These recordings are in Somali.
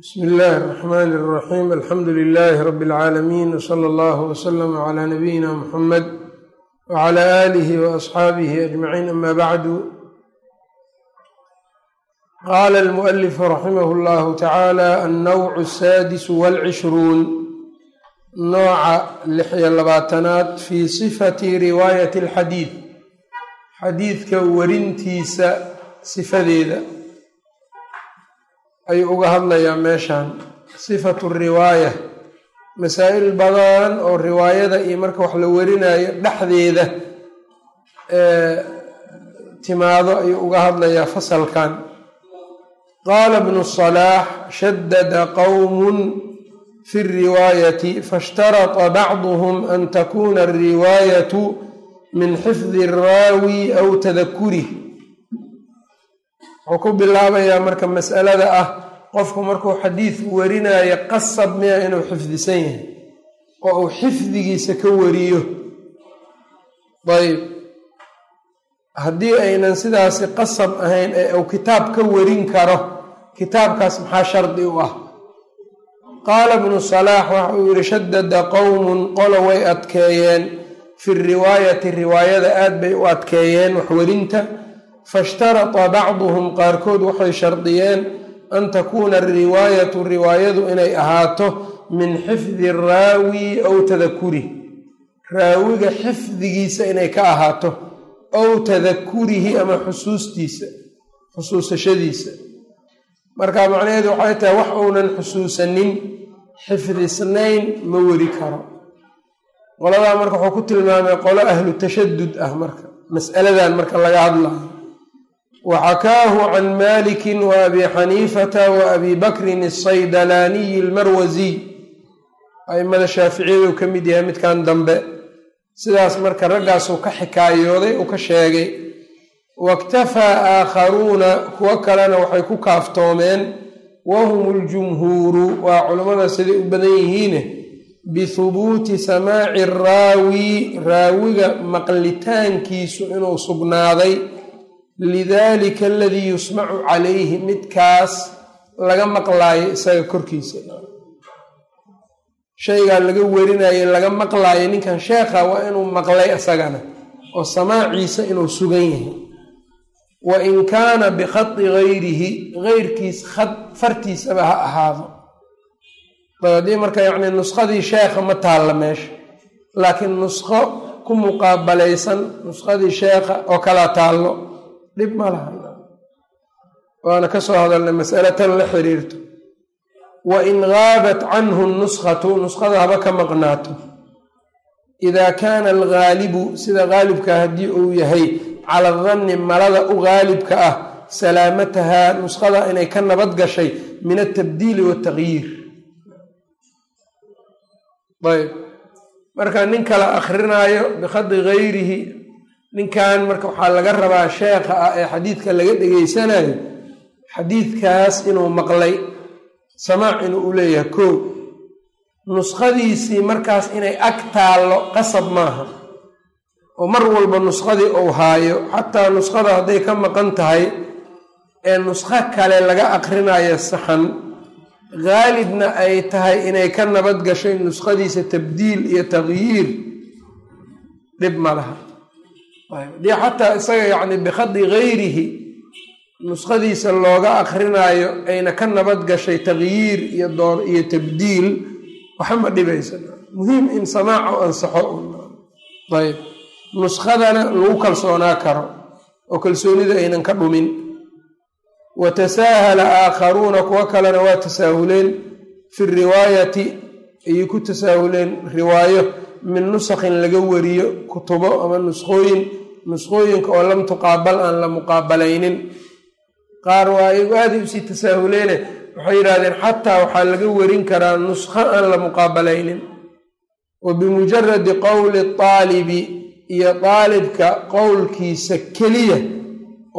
bsmi illaahi اraxmaani اraxiim alxamdu lilaahi rabi اlcaalamiin wsala allahu wslama cla nabiyina muxamed wcla aalihi waasxaabihi ajmaciin ama bacdu qaala almualifu raximah اllahu tacaala annowcu asaadisu walcishruun nooca lix iyo labaatanaad fii sifati riwaayati alxadiid xadiidka warintiisa sifadeeda ayuu uga hadlayaa meeshan sifatu riwaaya. Masaa-il badan oo riwaayada iyo marka wax la warinayo dhexdeeda ee timaado ayuu uga hadlayaa fasalkan. Qaala bnu salaax shadada qowmun fi riwaayati faishtarata bacduhum an takuna ariwaayatu min xifdi araawi aw tadakurih wuxuu ku bilaabayaa marka masalada ah qofku markuu xadiid warinayo qasab miya inuu xifdisan yahay oo uu xifdigiisa ka wariyo. Ayb haddii aynan sidaasi qasab ahayn ee uu kitaab ka warin karo kitaabkaas maxaa shardi u ah? Qaala bnu salaax waxa uu yihi shadada qowmun qolo way adkeeyeen. Fi riwaayati riwaayada aad bay u adkeeyeen waxwarinta faishtarata bacduhum qaarkood waxay shardiyeen an takuuna ariwaayatu riwaayadu inay ahaato min xifdi raawi aw tadakurih raawiga xifdigiisa inay ka ahaato aw tadakurihi ama xusuustiisa xusuusashadiisa marka macnaheedu waxay tahay wax uunan xusuusanin xifdisnayn ma weri karo qoladaa marka wuxuu ku tilmaamay qolo ahlu tashadud ah marka mas'aladan marka laga hadlayo can maliki wa abi xaniifata wa abi bakrin asaydalaaniyi almarwasiy aimada shaaficiyadu ka mid yahay midkan dambe sidaas marka raggaasuu ka xikaayooday uu ka sheegay waiktafaa aakharuuna kuwo kalena waxay ku kaaftoomeen wahum ljumhuuru waa culammada siday u badan yihiine bihubuuti samaaci raawi raawiga maqlitaankiisu inuu sugnaaday lidalika aladii yusmacu calayhi midkaas laga maqlaayo isaga korkiisa. Shaygaa laga werinayo laga maqlaayo ninkan sheekha waa inuu maqlay isagana oo samaaciisa inuu sugan yahay. Wa in kaana bikhadi gayrihi geyrkiis khad fartiisaba ha ahaado. Haddii marka yacni nuskhadii sheekha ma taalla meesha laakiin nuskho ku muqaabalaysan nuskhadii sheekha oo kala taallo dhib ma laha. Waana ka soo hadalnay masalatan la xiriirto. Wa in gaabat canhu nuskhatu nuskhada haba ka maqnaato. Idaa kaana algaalibu sida gaalibka haddii uu yahay cala danni malada u gaalibka ah salaamatahaa nuskhada inay ka nabad gashay min altabdiili waataqyiir ayb marka nin kala akrinaayo bikhadi gayrihi ninkan marka waxaa laga rabaa sheekha ah ee xadiidka laga dhegeysanayo xadiidkaas inuu maqlay samaac inuu u leeyahay koo nuskhadiisii markaas inay ag taallo qasab maaha. Oo mar walba nuskhadii uu haayo xataa nuskhada hadday ka maqan tahay ee nuskho kale laga akrinayo saxan gaalibna ay tahay inay ka nabad gashay nuskhadiisa tabdiil iyo taqyiir dhib ma laha haddii xataa isaga yacni bikhadi gayrihi nuskhadiisa looga akrinaayo ayna ka nabad gashay taqyiir iyo door iyo tabdiil waxama dhibaysa. Muhiim in samaaco ansaxo ayb. Nuskhadana lagu kalsoonaa karo oo kalsoonida aynan ka dhumin. Wa tasaahala aakharuuna kuwo kalena waa tasaahuleen fi riwaayati ayay ku tasaahuleen riwaayo min nusakhin laga wariyo kutubo ama nuskhooyin nuskhooyinka oo lam tuqaabal aan la muqaabalaynin. Qaar waa ayagu aaday u sii tasaahuleene. Waxay yidhahdeen xataa waxaa laga warin karaa nuskho aan la muqaabalaynin. Wa bimujaradi qowli taalibi iyo daalibka qowlkiisa keliya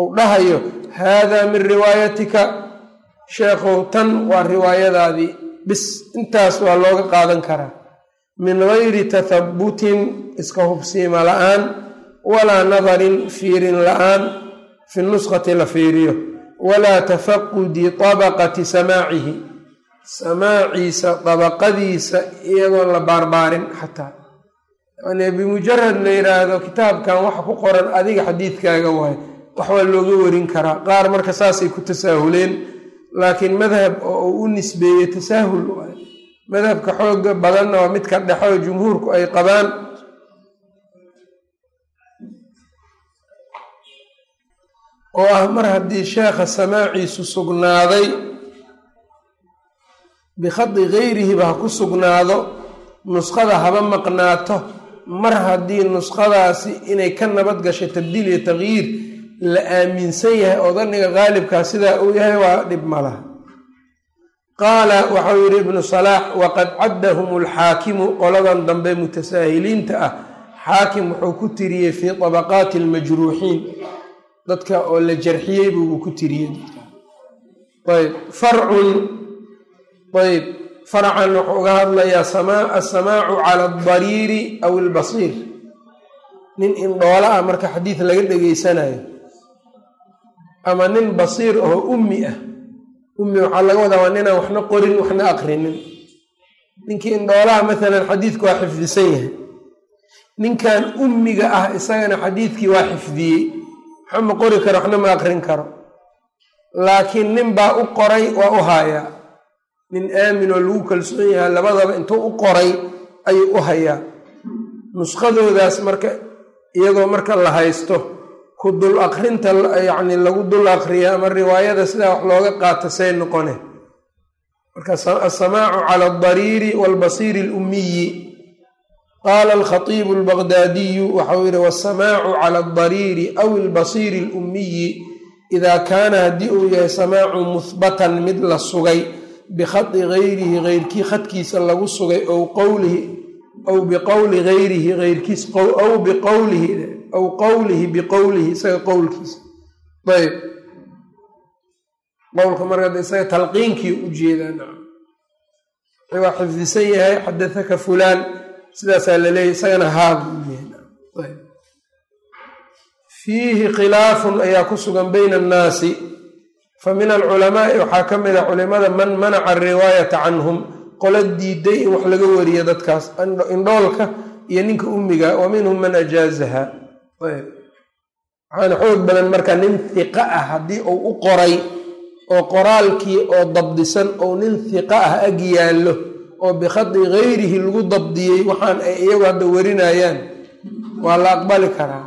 uu dhahayo haadaa min riwaayatika. Sheekhow tan waa riwaayadaadii bis. Intaas waa looga qaadan karaa min gayri tathabutin iska hubsiima la'aan walaa nadarin fiirin la'aan fi nuskhati la fiiriyo. Walaa tafaqudi tabaqati samaacihi samaaciisa dabaqadiisa iyadoon la baarbaarin xataa. Yani bimujarad la yidhaahdo kitaabkan waxa ku qoran adiga xadiidkaaga waayo wax looga warin karaa. Qaar marka saasay ku tasaahuleen laakiin madhab oo uu u nisbeeyey tasaahul madhabka xooga badanna waa midka dhexe oo jumhuurku ay qabaan. oo ah mar haddii sheekha samaaciisu sugnaaday bikhadi gayrihiba ha ku sugnaado nuskhada haba maqnaato mar haddii nuskhadaasi inay ka nabad gashay tabdiil iyo taqyiir la aaminsan yahay oo daniga qaalibkaa sidaa uu yahay waa dhib malaha qaala waxau yidhi ibnu salaax waqad caddahum alxaakimu qoladan dambe mutasaahiliinta ah xaakim wuxuu ku tiriyey fii tabaqaati almajruuxiin. Dadka oo la jarxiyey buu ku tiriyey. Ayb farcun ayb farcan wuxuu uga hadlayaa asamaacu cala aldariiri aw albasiir. Nin indhoola ah marka xadiid laga dhegeysanayo ama nin basiir oo ummi ah ummi waxaa laga wadaa waa ninaan waxna qorin waxna aqrinin. Ninkii indhoolaha maalan xadiidku waa xifdisan yahay. Ninkan ummiga ah isagana xadiidkii waa xifdiyey. Waxba ma qori karo waxna ma aqrin karo. Laakiin nin baa u qoray waa u haayaa nin aamin oo lagu kalsoon yahay labadaba intuu u qoray ayuu u hayaa. Nuskhadoodaas marka iyadoo marka la haysto ku dul aqrinta yacni lagu dul aqriya ama riwaayada sidaa wax looga qaato say noqone. Marka asamaacu cala aldariiri waalbasiiri alummiyi qaala alkhatiibu albaqdaadiyu waxau yihi wasamaacu cala aldariiri aw albasiiri alummiyi idaa kaana haddii uu yahay samaacu muhbatan mid la sugay bikhadi gayrihi geyrkii khadkiisa lagu sugay ow qowlihi aw biqowli gayrihi eyrkiis aw biqowlihi aw qowlihi biqowlihi isaga qowlkiisa ayb qowlka marka isaga talqiinkii u jeedaa waa xifdisan yahay xadathaka fulaan sidaasaa laleeyahy isagana haad uyahay fiihi khilaafun ayaa ku sugan bayna annaasi fa min alculamaai waxaa ka mid a culimada man manaca ariwaayata canhum qola diiday in wax laga wariyo dadkaas indhoolka iyo ninka ummiga wa minhum man ajaazaha waxaana xoog badan marka nin hiqa ah haddii uu u qoray oo qoraalkii oo dabdisan ou nin hiqa ah ag yaallo oo bikhadi gayrihi lagu dabdiyey waxaan ay iyagu hadda warinayaan waa la aqbali karaa.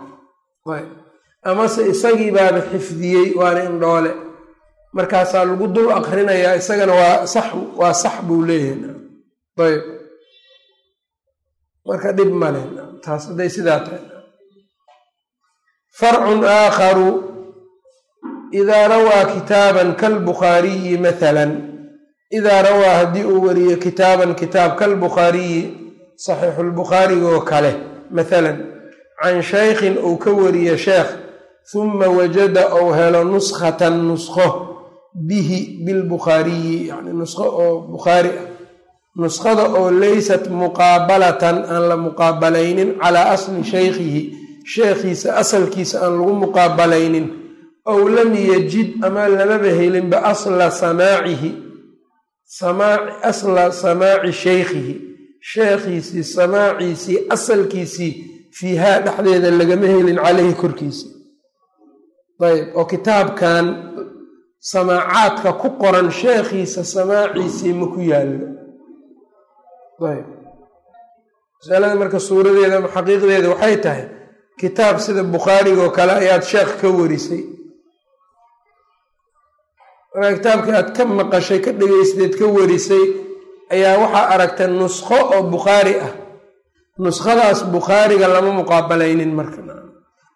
Amase isagii baaba xifdiyey waana indhoole markaasaa lagu dul akrinayaa isagana waa sax waa sax buu leeyahay. Ayb. Marka dhib male taas hadday sidaa tahay farcun aakharu idaa rawaa kitaaban kalbukhaariyi mathalan. Idaa rawaa haddii uu wariyo kitaaban kitaab kalbukhaariyi saxiixu lbukhaarigoo kale mathalan can shaykhin uu ka wariyo sheekh huma wajada ou helo nuskhatan nuskho bihi bilbukhaariyi yani nuskho oo bukhaari ah. Nuskhada oo leysat muqaabalatan aan la muqaabalaynin calaa asli shaykhihi sheekhiisa asalkiisa aan lagu muqaabalaynin ow lam yajid ama lamaba helinba asla samaacihi asla samaaci shaykhihi sheekhiisii samaaciisii asalkiisii fiihaa dhexdeeda lagama helin caleyhi korkiisa. Ayb oo kitaabkan samaacaadka ku qoran sheekhiisa samaaciisii ma ku yaallo. Ayb masalada marka suuradeeda ama xaqiiqdeeda waxay tahay kitaab sida bukhaarigoo kale ayaad sheekh ka warisay. Markaa kitaabkii aad ka maqashay ka dhegaysteed ka warisay ayaa waxaa aragtay nuskho oo bukhaari ah. Nuskhadaas bukhaariga lama muqaabalaynin marka.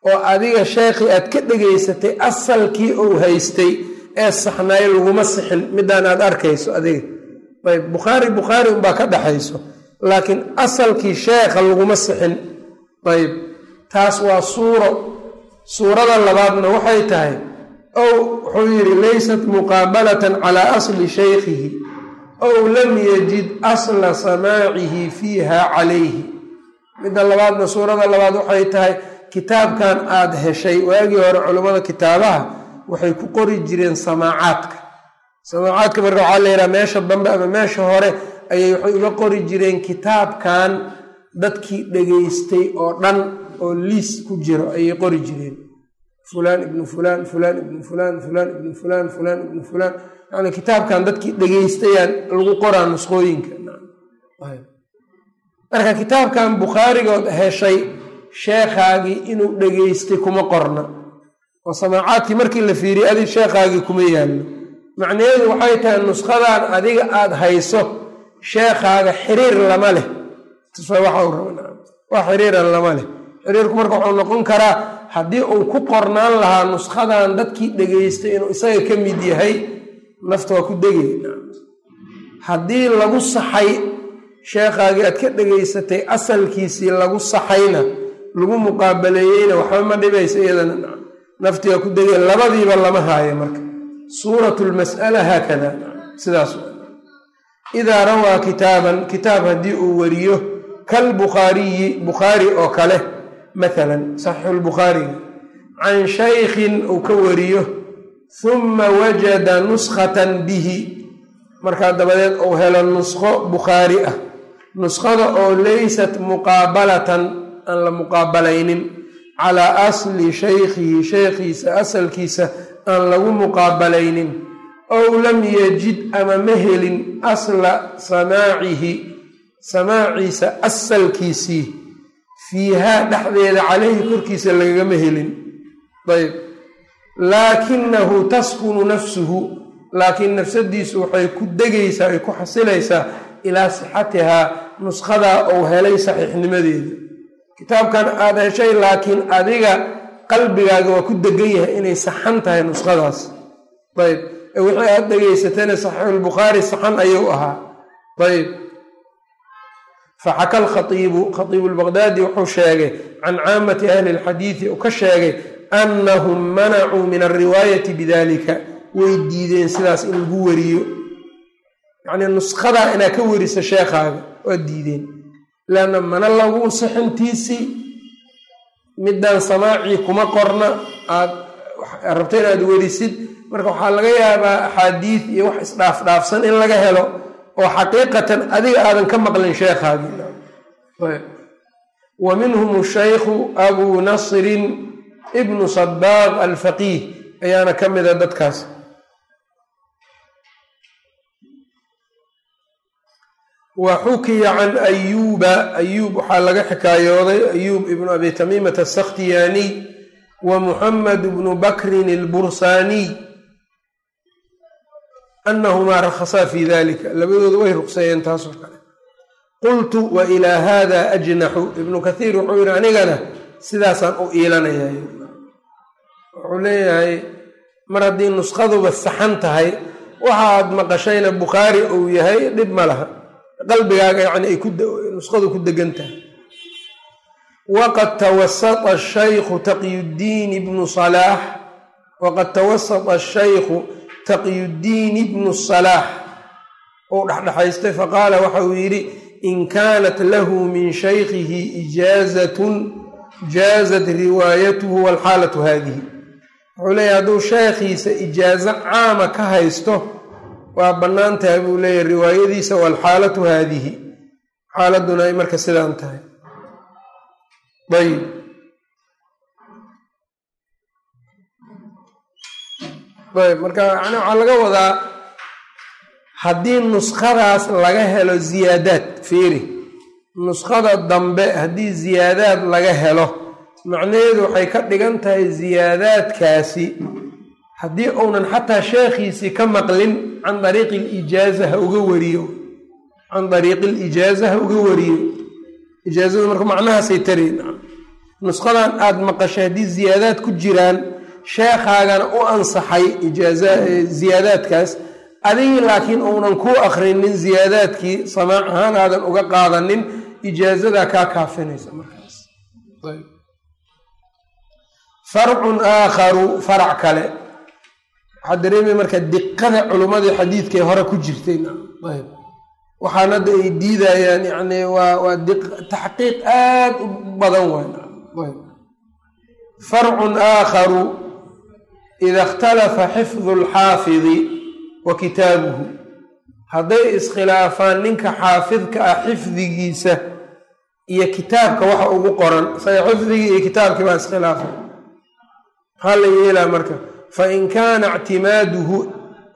Oo adiga sheekhii aad ka dhegaysatay asalkii uu haystay ee saxnaay laguma sixin midaan aad arkayso adiga. Ayb bukhaari bukhaari unbaa ka dhaxayso laakiin asalkii sheekha laguma sixin. Ayb taas waa suuro. Suurada labaadna waxay tahay ow wuxuu yidhi laysat muqaabalatan calaa asli shaykhihi ow lam yajid asla samaacihi fiiha calayhi. Midda labaadna suurada labaad waxay tahay kitaabkan aada heshay waagii hore culammada kitaabaha waxay ku qori jireen samaacaadka. Samaacaadka marka waxaa la yidhaha meesha dambe ama meesha hore ayay waxay uga qori jireen kitaabkan dadkii dhegaystay oo dhan oo liis ku jiro ayay qori jireen. Fulaan ibnu fulaan fulaan ibnu fulaan fulaan ibnu fulaan fulaan ibnu fulaan. Yani kitaabkan dadkii dhegaystayaan lagu qoraa nusqooyinka marka kitaabkan bukhaarigood heshay sheekhaagii inuu dhegaystay kuma qorna. Oo samaacaadkii markii la fiiriyay adig sheekhaagii kuma yaallo. Macnaheedu waxay tahay nushadan adiga aada hayso sheekhaaga xiriir lama leh. Waa xiriiran lama leh xiriirku marka wuxuu noqon karaa haddii uu ku qornaan lahaa nuskhadan dadkii dhegaystay inuu isaga ka mid yahay nafta waa ku degay. Haddii lagu saxay sheekhaagii aad ka dhegaysatay asalkiisii lagu saxayna lagu muqaabaleeyeyna waxba ma dhibaysa iyadana. Nafti waa ku degay labadiiba lama haayo marka. Suuratu lmas'ala haakada sidaas idaa rawaa kitaaban kitaab haddii uu wariyo kalbukhaariyi bukhaari oo kale maalan saxiixu lbukhaariga can shaykhin uu ka wariyo huma wajada nuskhatan bihi markaa dabadeed uu helo nuskho bukhaari ah nuskhada oo laysat muqaabalatan aan la muqaabalaynin calaa asli shaykhihi shaykhiisa asalkiisa aan lagu muqaabalaynin ow lam yajid ama ma helin asla samaacihi samaaciisa asalkiisii fiihaa dhexdeeda caleyhi korkiisa lagagama helin. Ayb laakinahu taskunu nafsuhu. Laakiin nafsadiisu waxay ku degaysaa ay ku xasilaysaa ilaa sixatihaa nuskhadaa uu helay saxiixnimadeeda. Kitaabkan aada heshay laakiin adiga qalbigaaga waa ku degan yahay inay saxan tahay nuskhadaas ayb wixii aada dhegaysatana saxiixulbukhaari saxan ayuu ahaa. Ayb faxaka alkhaiibu khaiibu lbaqdaadi wuxuu sheegay can caamati ahli lxadiidi uu ka sheegay annahum manacuu min alriwaayati bidalika way diideen sidaas in lagu wariyo yacnii nuskadaa inaad ka wariso sheekhaaga waa diideen leanna mana lagu sixintiisii midaan samaacii kuma qorna aad rabta inaad werisid marka waxaa laga yaabaa axaadiid iyo wax isdhaafdhaafsan in laga helo oo xaqiiqatan adiga aadan ka maqlin sheekhaagii wa minhum shaykhu abuu nasrin ibnu sabaaq alfaqiih ayaana ka mida dadkaas. Wa xukiya can ayuuba ayuub waxaa laga xikaayooday ayuub ibnu abi tamiimata asakhtiyaaniy wa muxamed bnu bakrin albursaaniy anahumaa rakhasaa fi dalika labadooda way ruqseeyeen taasoo kale qultu wa ilaa hada ajnaxu ibnu kathiir wuxuu yihi anigana sidaasaan u iilanayay wuxuu leeyahay mar haddii nushaduba saxan tahay waxaad maqashayna bukhaari uu yahay dhib ma laha qalbigaaga yani ay nuskhadu ku degan tahay waqad tawasata shaykhu taqyuddiin ibnu salaax waqad tawasata shaykhu taqyuddiin ibnu salaax uu dhexdhexaystay faqaala waxa uu yidhi in kaanat lahu min shaykhihi ijaazatun jaazat riwaayatuhu walxaalatu haadihi. Wuxuu leeyahy hadduu sheekhiisa ijaazo caama ka haysto waa bannaan tahay buu leeyahy riwaayadiisa walxaalatu haadihi. Xaaladuna ay marka sidaan tahay. Ayb marka yani waxaa laga wadaa haddii nuskhadaas laga helo ziyaadaad fiiri. Nuskhada dambe haddii ziyaadaad laga helo macnaheedu waxay ka dhigan tahay ziyaadaadkaasi. Haddii uunan xataa sheekhiisii ka maqlin can dariiqi lijaaza ha uga wariyo. Can dariiqi lijaaza ha uga wariyo. Ijaazadu marka macnahaasay tarayn nushadan aada maqashay haddii ziyaadaad ku jiraan sheekhaagana u ansaxay ziyaadaadkaas. Adigii laakiin uunan kuu akrinin ziyaadaadkii samaac ahaan aadan uga qaadanin ijaazadaa kaa kaafinaysa markaas. Farcun aakharu farac kale. Waxaa dareemaya marka diqada culummadii xadiidkae hore ku jirtay. Waxaan hadda ay diidayaan yani waa waa taxqiiq aad u badan waay. Farcun aakharu ida ikhtalafa xifdu lxaafidi wa kitaabuhu hadday iskhilaafaan ninka xaafidka ah xifdigiisa iyo kitaabka waxa ugu qoran isaga xifdigii iyo kitaabkii baa iskhilaafay maxaa la yeelaa marka fain kaana ictimaaduhu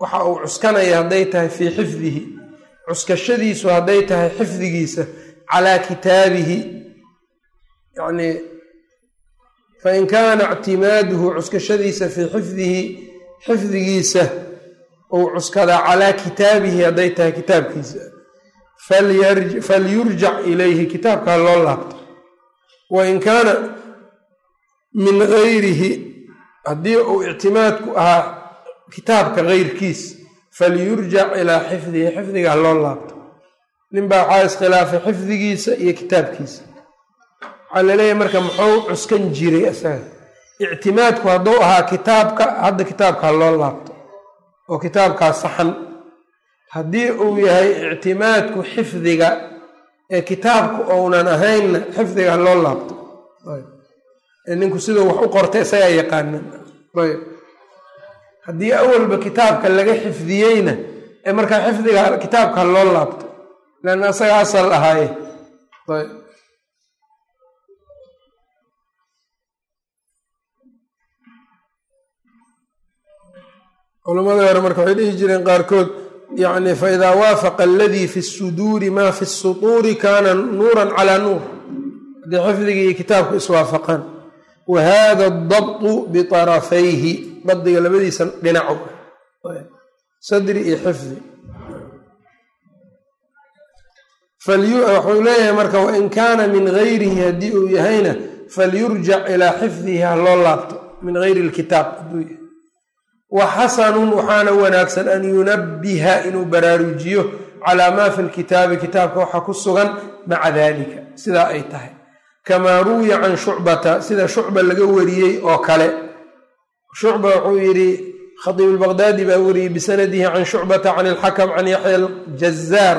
waxa uu cuskanaya hadday tahay fii xifdihi cuskashadiisu hadday tahay xifdigiisa calaa kitaabihi yani fain kaana ictimaaduhu cuskashadiisa fii xifdihi xifdigiisa uu cuskadaa calaa kitaabihi hadday tahay kitaabkiisa falyurjac ilayhi kitaabkaa loo laabto wain kaana min gayrihi haddii uu ictimaadku ahaa kitaabka keyrkiis falyurjac ilaa xifdihi xifdigaa loo laabto ninbaa waxaa iskhilaafay xifdigiisa iyo kitaabkiisa waxaa la leeyahay marka muxuu cuskan jiray isaga ictimaadku hadduu ahaa kitaabka hadda kitaabkaa loo laabto oo kitaabkaa saxan. Haddii uu yahay ictimaadku xifdiga ee kitaabku ounan ahaynna xifdiga loo laabto. Ninku siduu wax u qortay isagaa yaqaana ayb. Haddii awalba kitaabka laga xifdiyeyna ee markaa xifdiga kitaabka loo laabto leanna isaga asal ahaaye. Ayb culamada hore marka waxay dhihi jireen qaarkood yani faidaa waafaqa aladii fi suduuri maa fi sutuuri kaana nuuran calaa nuur. Haddii xifdiga iyo kitaabku iswaafaqaan wa hada adabtu biarafayhi dabdiga labadiisa dhinaco sadri iyo xifdi. Wuxuu leeyahay marka wain kaana min gayrihi haddii uu yahayna falyurjac ilaa xifdihi ha loo laabto. Min gayri lkitaab hadduu yahay wa xasanun waxaana wanaagsan an yunabbiha inuu baraarujiyo calaa maa fi lkitaabi kitaabka waxa ku sugan maca dalika sidaa ay tahay. Kamaa ruwiya can shucbata sida shucba laga wariyey oo kale. Shucba wuxuu yidhi khatiib lbaqdaadi baa wariyey bisanadihi can shucbata can ilxakam can yaxya aljazaar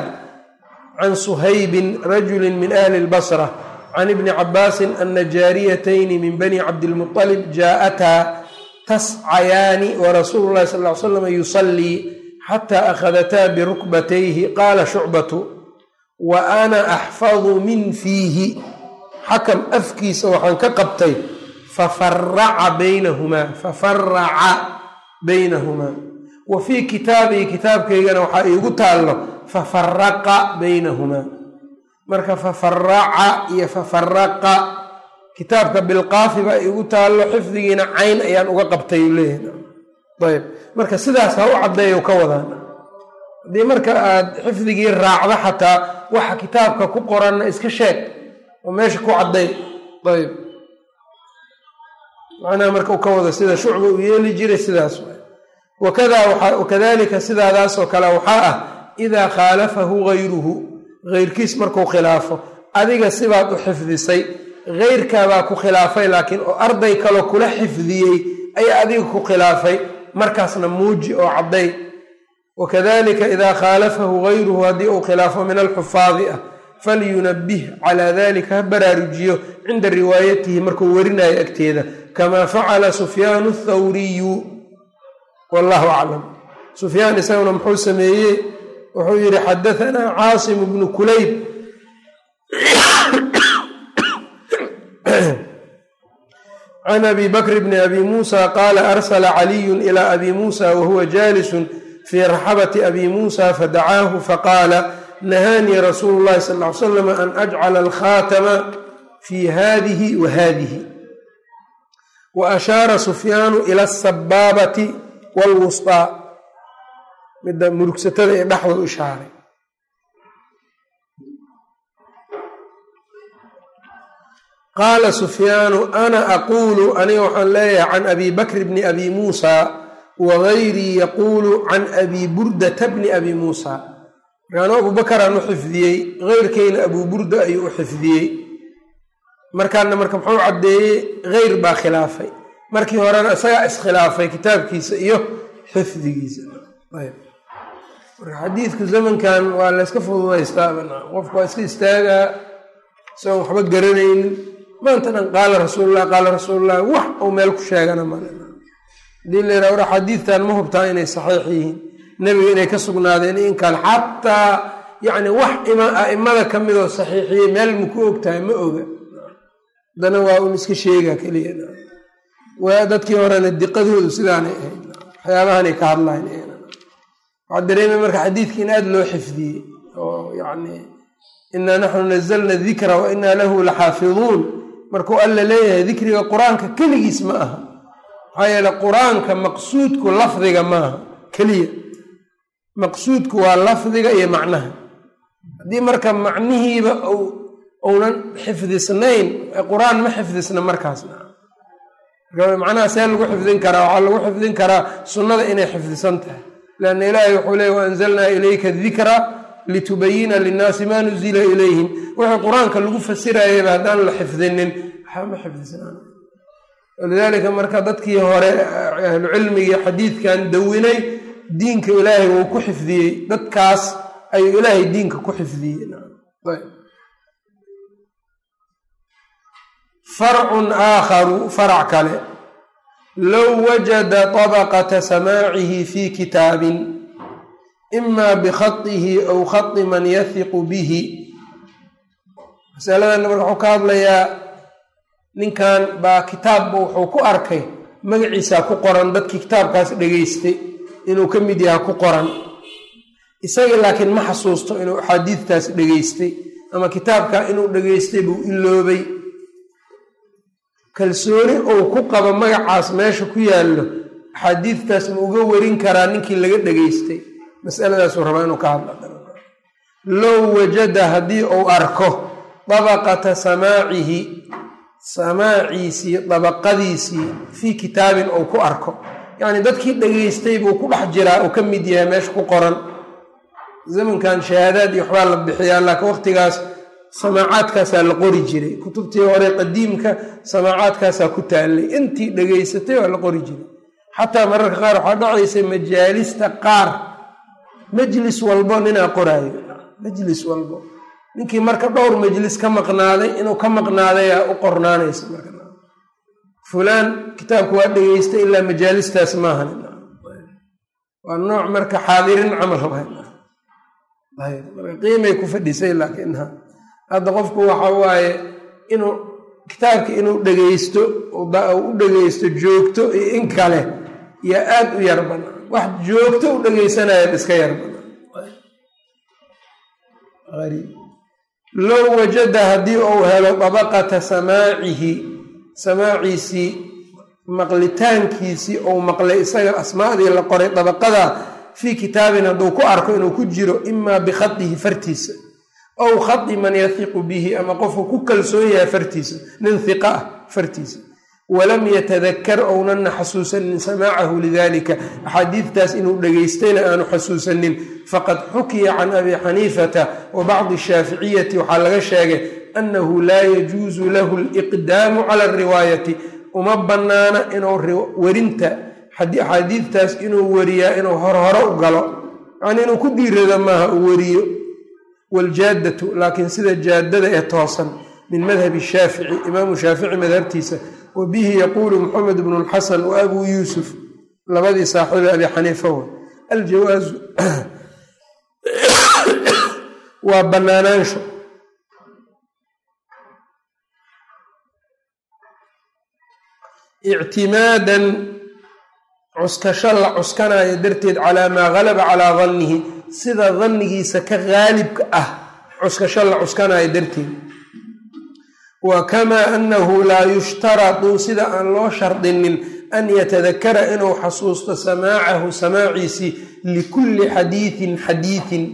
can suhaybin rajuli min ahli lbasra can ibni cabaasin ana jaariyatayni min bani cabdilmuطalib jaa'ataa tascayaani warasuulu llahi sal ly slam yusallii xataa akhadataa birukbatayhi. Qaala shucbatu wa ana axfadu min fiihi. Xakam afkiisa waxaan ka qabtay. Fafaraca baynahumaa fafaraca baynahumaa wa fii kitaabii kitaabkaygana waxaa iigu taallo. Fafaraqa baynahumaa marka fafaraca iyo fafaraqa kitaabka bilqaafi baa iigu taallo xifdigiina cayn ayaan uga qabtay leeyahay. Ayb. Marka sidaas ha u caddeeyo ka wadaan. Haddii marka aad xifdigii raacdo xataa waxa kitaabka ku qoranna iska sheeg oo meesha ku cadday. Ayb. Macnaha marka u ka wada sida shucba uu yeeli jiray sidaas wakadalika sidaadaasoo kale waxaa ah idaa khaalafahu gayruhu geyrkiis markuu khilaafo adiga sibaad u xifdisay geyrkaabaa ku khilaafay laakiin oo arday kaloo kula xifdiyey ayaa adiga ku khilaafay. Markaasna muuji oo cadday. Wakadalika idaa khaalafahu gayruhu haddii uu khilaafo min alxufaadi ah falyunabih calaa dalika ha baraarujiyo cinda riwaayatihi markuu warinayo agteeda. Kamaa facala sufyaanu athawriyu wallahu aclam. Sufyaan isaguna muxuu sameeyey? Wuxuu yidhi xadahanaa caasim bnu kulayb can abi bakr bni abi muusa qaala arsala caliyun ilaa abi muusa wahuwa jaalisun fii raxabati abi muusa fadacaahu faqaala nahaanii rasuulu llahi sal ly slam an ajcala alkhaatama fi hadihi wa hadihi wa ashaara sufyaanu ila asabaabati wlwusطaa midda murugsatada ee dhexda u ishaaray qaala sufyaanu ana aquulu aniga waxaan leeyahay can abi bakr bni abi muusa wagayrii yaquulu can abi burdata bni abi muusa. Markaanu abuubakaraan u xifdiyey keyrkayna abuu burda ayuu u xifdiyey. Markaana marka muxuu caddeeyey geyr baa khilaafay. Markii horena isagaa iskhilaafay kitaabkiisa iyo xifdigiisa. Marka xadiidku zamankan waa layska fududaystaa qofku waa iska istaagaa isagoon waxba garanaynin maanta dhan qaala rasuulullah qaala rasuulullah wax uu meel ku sheegana male haddii la yidhaha war xadiidtan ma hubtaa inay saxiix yihiin. Nebiga inay ka sugnaadeen in kale xataa yacni wax a'immada ka midoo saxiixiyey meel maku ogtahay ma oga. Haddana waa un iska sheega keliya dadkii horena diqadoodu sidaanay ahayd. Waxyaabahanay ka hadlayn waxaa dareemay marka xadiidkii in aada loo xifdiyey oo yacni inaa naxnu nazalna dikra wa inaa lahu laxaafiduun markuu alla leeyahay dikriga qur'aanka keligiis ma aha. Maxaa yeele qur'aanka maqsuudku lafdiga maaha keliya. Maqsuudku waa lafdiga iyo macnaha. Haddii marka macnihiiba uunan xifdisnayn qur'aan ma xifdisna markaasna. Macnaha see lagu xifdin karaa waxaa lagu xifdin karaa sunnada inay xifdisan tahay. Lanna ilaahay wuxuu leey waanzalnaa ilayka dikra litubayina linnaasi maa nuzila ilayhim. Wixii qur'aanka lagu fasirayaba haddaan la xifdinin. Waxaa ma xifdisnaan? Walidaalika marka dadkii hore ahlucilmigii xadiidkan dawinay diinka ilaahay wuu ku xifdiyey. Dadkaas ayuu ilaahay diinka ku xifdiyey. Farcun aakharu farac kale. Low wajada طabqata samaacihi fi kitaabin ima bikhaihi aw khai man yahiqu bihi masaladanna marka wuxuu ka hadlayaa ninkan baa kitaabba wuxuu ku arkay magaciisaa ku qoran dadkii kitaabkaas dhegaystay inuu ka mid yaha ku qoran isagii laakiin ma xasuusto inuu axaadiidtaas dhegaystay ama kitaabkaa inuu dhegaystay buu iloobay kalsooni uu ku qabo magacaas meesha ku yaallo axaadiidtaas ma uga warin karaa ninkii laga dhegaystay masaladaasuu rabaa inuu ka hadla low wajada haddii uu arko dabaqata samaacihi samaaciisii dabaqadiisii fii kitaabin uu ku arko. Yacnii dadkii dhegaystay buu ku dhex jiraa uu ka mid yahay meesha ku qoran. Zamankan shahaadaad iyo waxbaa la bixiyaa laakiin waqtigaas samaacaadkaasaa la qori jiray. Kutubtii hore qadiimka samaacaadkaasaa ku taallay. Intii dhegaysatay waa la qori jiray. Xataa mararka qaar waxaa dhacaysay majaalista qaar majlis walbo ninaa qoraayo. Majlis walbo. Ninkii marka dhowr majlis ka maqnaaday inuu ka maqnaadayaa u qornaanaysa marka. Fulaan kitaabka waa dhegaystay ilaa majaalistaas maahan waa nooc marka xaadirin camal marka qiimay ku fadhisay laakiin hadda qofku waxa waaye inuu kitaabka inuu dhegaysto u dhegaysto joogto iyo in kale yaa aada u yar banaan wax joogto u dhegaysanaya iska yar banaan low wajada haddii uu helo dabaqata samaacihi samaaciisii maqlitaankiisii ou maqlay isaga asmaadii la qoray dabaqada fii kitaabin hadduu ku arko inuu ku jiro imaa bikhadihi fartiisa. Ow khadi man yahiqu bihi ama qofku ku kalsoon yahay fartiisa nin hiqa ah fartiisa walam yatadakar ownana xasuusanin samaacahu lidalika axaadiidtaas inuu dhegaystayna aanu xasuusanin. Faqad xukiya can abi xaniifata wa bacdi shaaficiyati. Waxaa laga sheegay annahu laa yajuusu lahu liqdaamu cala ariwaayati uma bannaana inuu werinta axaadiidtaas inuu wariyaa inuu horhore u galo. Yacnii inuu ku dhiirado maaha uu weriyo waaljaadatu laakiin sida jaadada ee toosan min madhabi shaafici imaamu shaafici madhabtiisa wa bihi yaquulu maxamed bnu lxasan wa abuu yuusuf labadii saaxiibe abi xaniifa wa. Aljawaasu waa bannaanaansho. Ictimaadan cuskasho la cuskanayo darteed calaa maa galaba calaa dannihi sida dannigiisa ka gaalibka ah cuskasho la cuskanayo darteed wa kamaa annahu laa yushtaradu sida aan loo shardinin an yatadakara inuu xasuusto samaacahu samaaciisii likulli xadiidin xadiidin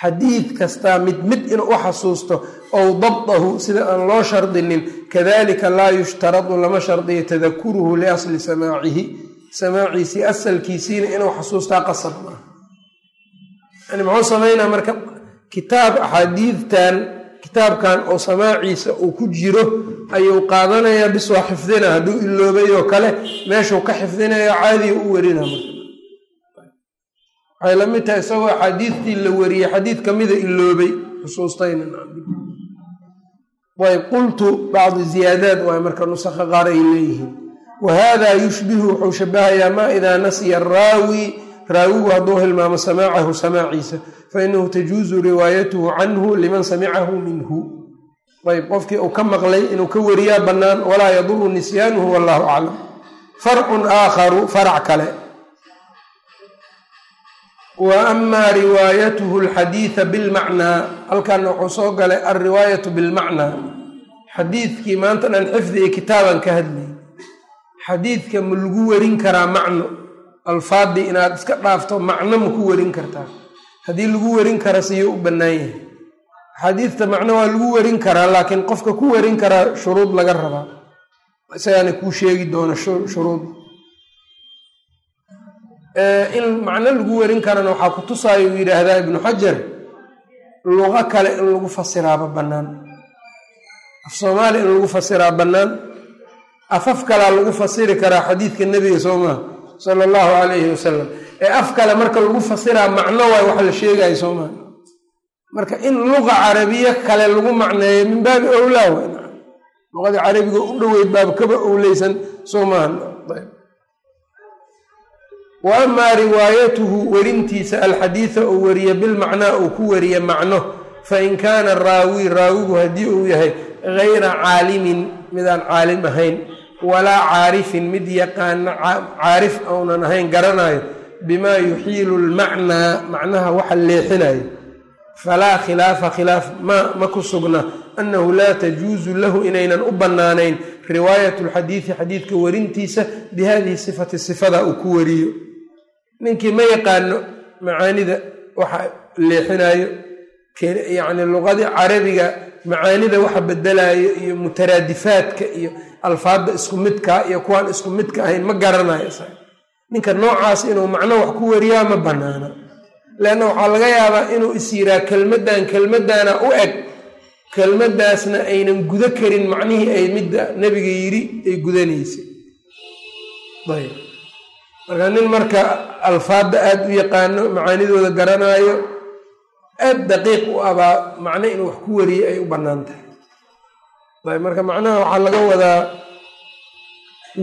xadiid kastaa mid mid inuu u xasuusto ow dabdahu sida aan loo shardinin. Kadalika laa yushtaradu lama shardiyo tadakuruhu liasli samaacihi. Samaaciisii asalkiisiina inuu xasuustaa qasab. Maaha yani muxuu samaynaa marka kitaab axaadiidtan kitaabkan oo samaaciisa uu ku jiro ayuu qaadanayaa bis waa xifdina hadduu iloobay oo kale meeshuu ka xifdinayo caadiga u werina waxay la mid tahay isagoo axaadiidtii la wariyey xadiid kamida iloobay xusuustayna ayb qultu bacdi ziyaadaat waay marka nusakha qaar ay leeyihiin. Wa hada yushbihu wuxuu shabahayaa maa idaa nasiya araawi raawigu hadduu hilmaamo samaacahu samaaciisa. Fainahu tajuusu riwaayatuhu canhu liman samicahu minhu. Ayb qofkii uu ka maqlay inuu ka wariyaa bannaan walaa yaduru nisyaanuhu wallahu aclam. Farcun aakharu farac kale. Wa amaa riwaayatuhu alxadiida bilmacnaa. Halkaana wuxuu soo galay alriwaayatu bilmacnaa. Xadiidkii maanta dhan xifdi iyo kitaaban ka hadlayy xadiidka ma lagu werin karaa macno alfaadii inaad iska dhaafto macno ma ku werin kartaa. Haddii lagu werin kara siyuu u bannaan yahay. Axaadiidta macno waa lagu werin karaa laakiin qofka ku werin karaa shuruud laga rabaa. Isagaana kuu sheegi doono shuruud. In macno lagu werin karana waxaa ku tusaayo uu yidhaahdaa ibnu xajar luqo kale in lagu fasiraaba bannaan. Af soomaali in lagu fasiraa bannaan. Afaf kalaa lagu fasiri karaa xadiidka nebiga soo maha sala allahu calayhi wasalam ee af kale marka lagu fasiraa macno waay wax la sheegayo soo maha marka in luqa carabiya kale lagu macneeyo min baabi owlaa w luqadii carabiga u dhoweyd baaba kaba owleysan soo maaha wa amaa riwaayatuhu werintiisa alxadiida uu wariye bilmacnaa uu ku wariye macno. Fain kaana raawi raawigu haddii uu yahay gayra caalimin midaan caalim ahayn walaa caarifin mid yaqaana caarif aunan ahayn garanayo bimaa yuxiilu lmacnaa macnaha waxa leexinayo falaa khilaafa khilaaf ma ma ku sugna annahu laa tajuusu lahu inaynan u bannaanayn. Riwaayat lxadiidi xadiidka werintiisa bihadihi sifati sifada uu ku wariyo. Ninkii ma yaqaano macaanida waxa leexinayo yacni luqadii carabiga macaanida waxa bedelayo iyo mutaraadifaadka iyo alfaadda isku midkaa iyo kuwaan isku midka ahayn ma garanayo isaga ninka noocaas inuu macno wax ku wariyaa ma bannaana. Leanna waxaa laga yaabaa inuu is yiraa kelmaddan kelmaddaana u eg. Kelmaddaasna aynan gudo karin macnihii ay midda nebiga yidhi ay gudanaysay. Ayb marka nin marka alfaadda aada u yaqaano macaanidooda garanaayo aada daqiiq u abaa macno inuu wax ku wariyo ay u bannaan tahay ayb marka macnaha waxaa laga wadaa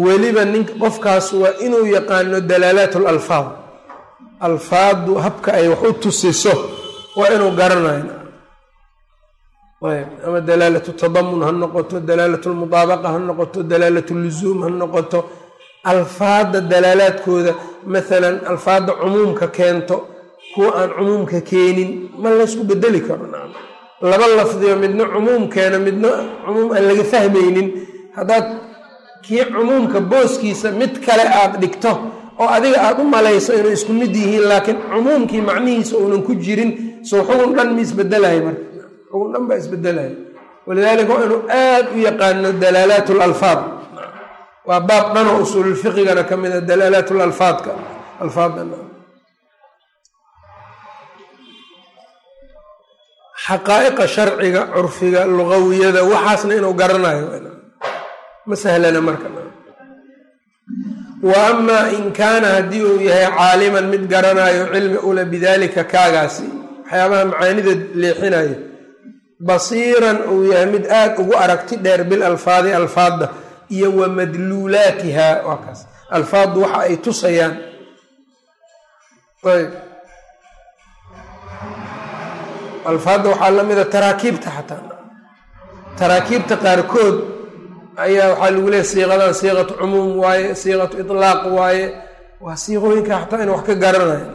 weliba nink qofkaas waa inuu yaqaano dalaalaat alalfaad alfaaddu habka ay wax u tusiso waa inuu garanayo. Ayb ama dalaalatu tadamun ha noqoto dalaalatu lmudaabaqa ha noqoto dalaalatu luzuum ha noqoto. Alfaadda dalaalaadkooda maalan alfaadda cumuumka keento kuwa aan cumuumka keenin ma laysku bedeli karo laba lafdiyo midna cumuum keeno midna cumuum aan laga fahmaynin. Haddaad kii cumuumka booskiisa mid kale aad dhigto oo adiga aada u malayso inay isku mid yihiin laakiin cumuumkii macnihiisa uunan ku jirin soo xugun dhan mi isbedelayo marka. Xugun dhan baa isbedelayo walidaalika waa inuu aada u yaqaano dalaalaat lalfaad waa baab dhanoo usuululfiqigana ka a dalaalaat lalfaadka alfaadda xaqaa'iqa sharciga curfiga lugawiyada waxaasna inuu garanayo ma sahlana marka. Wa amaa in kaana haddii uu yahay caaliman mid garanayo cilmi ula bidaalika kaagaasi waxyaabaha macaanida leexinayo basiiran uu yahay mid aada ugu aragti dheer bil alfaadi alfaadda iyo wa madluulaatiha waa kaas. Alfaaddu waxa ay tusayaan. Ayb alfaadda waxaa la mida taraakiibta xataa. Taraakiibta qaarkood ayaa waxaa lagu leehay siiqadan siiqatu cumuum waaye siiqatu itlaaq waaye. Waa siiqooyinka xataa in wax ka garanayo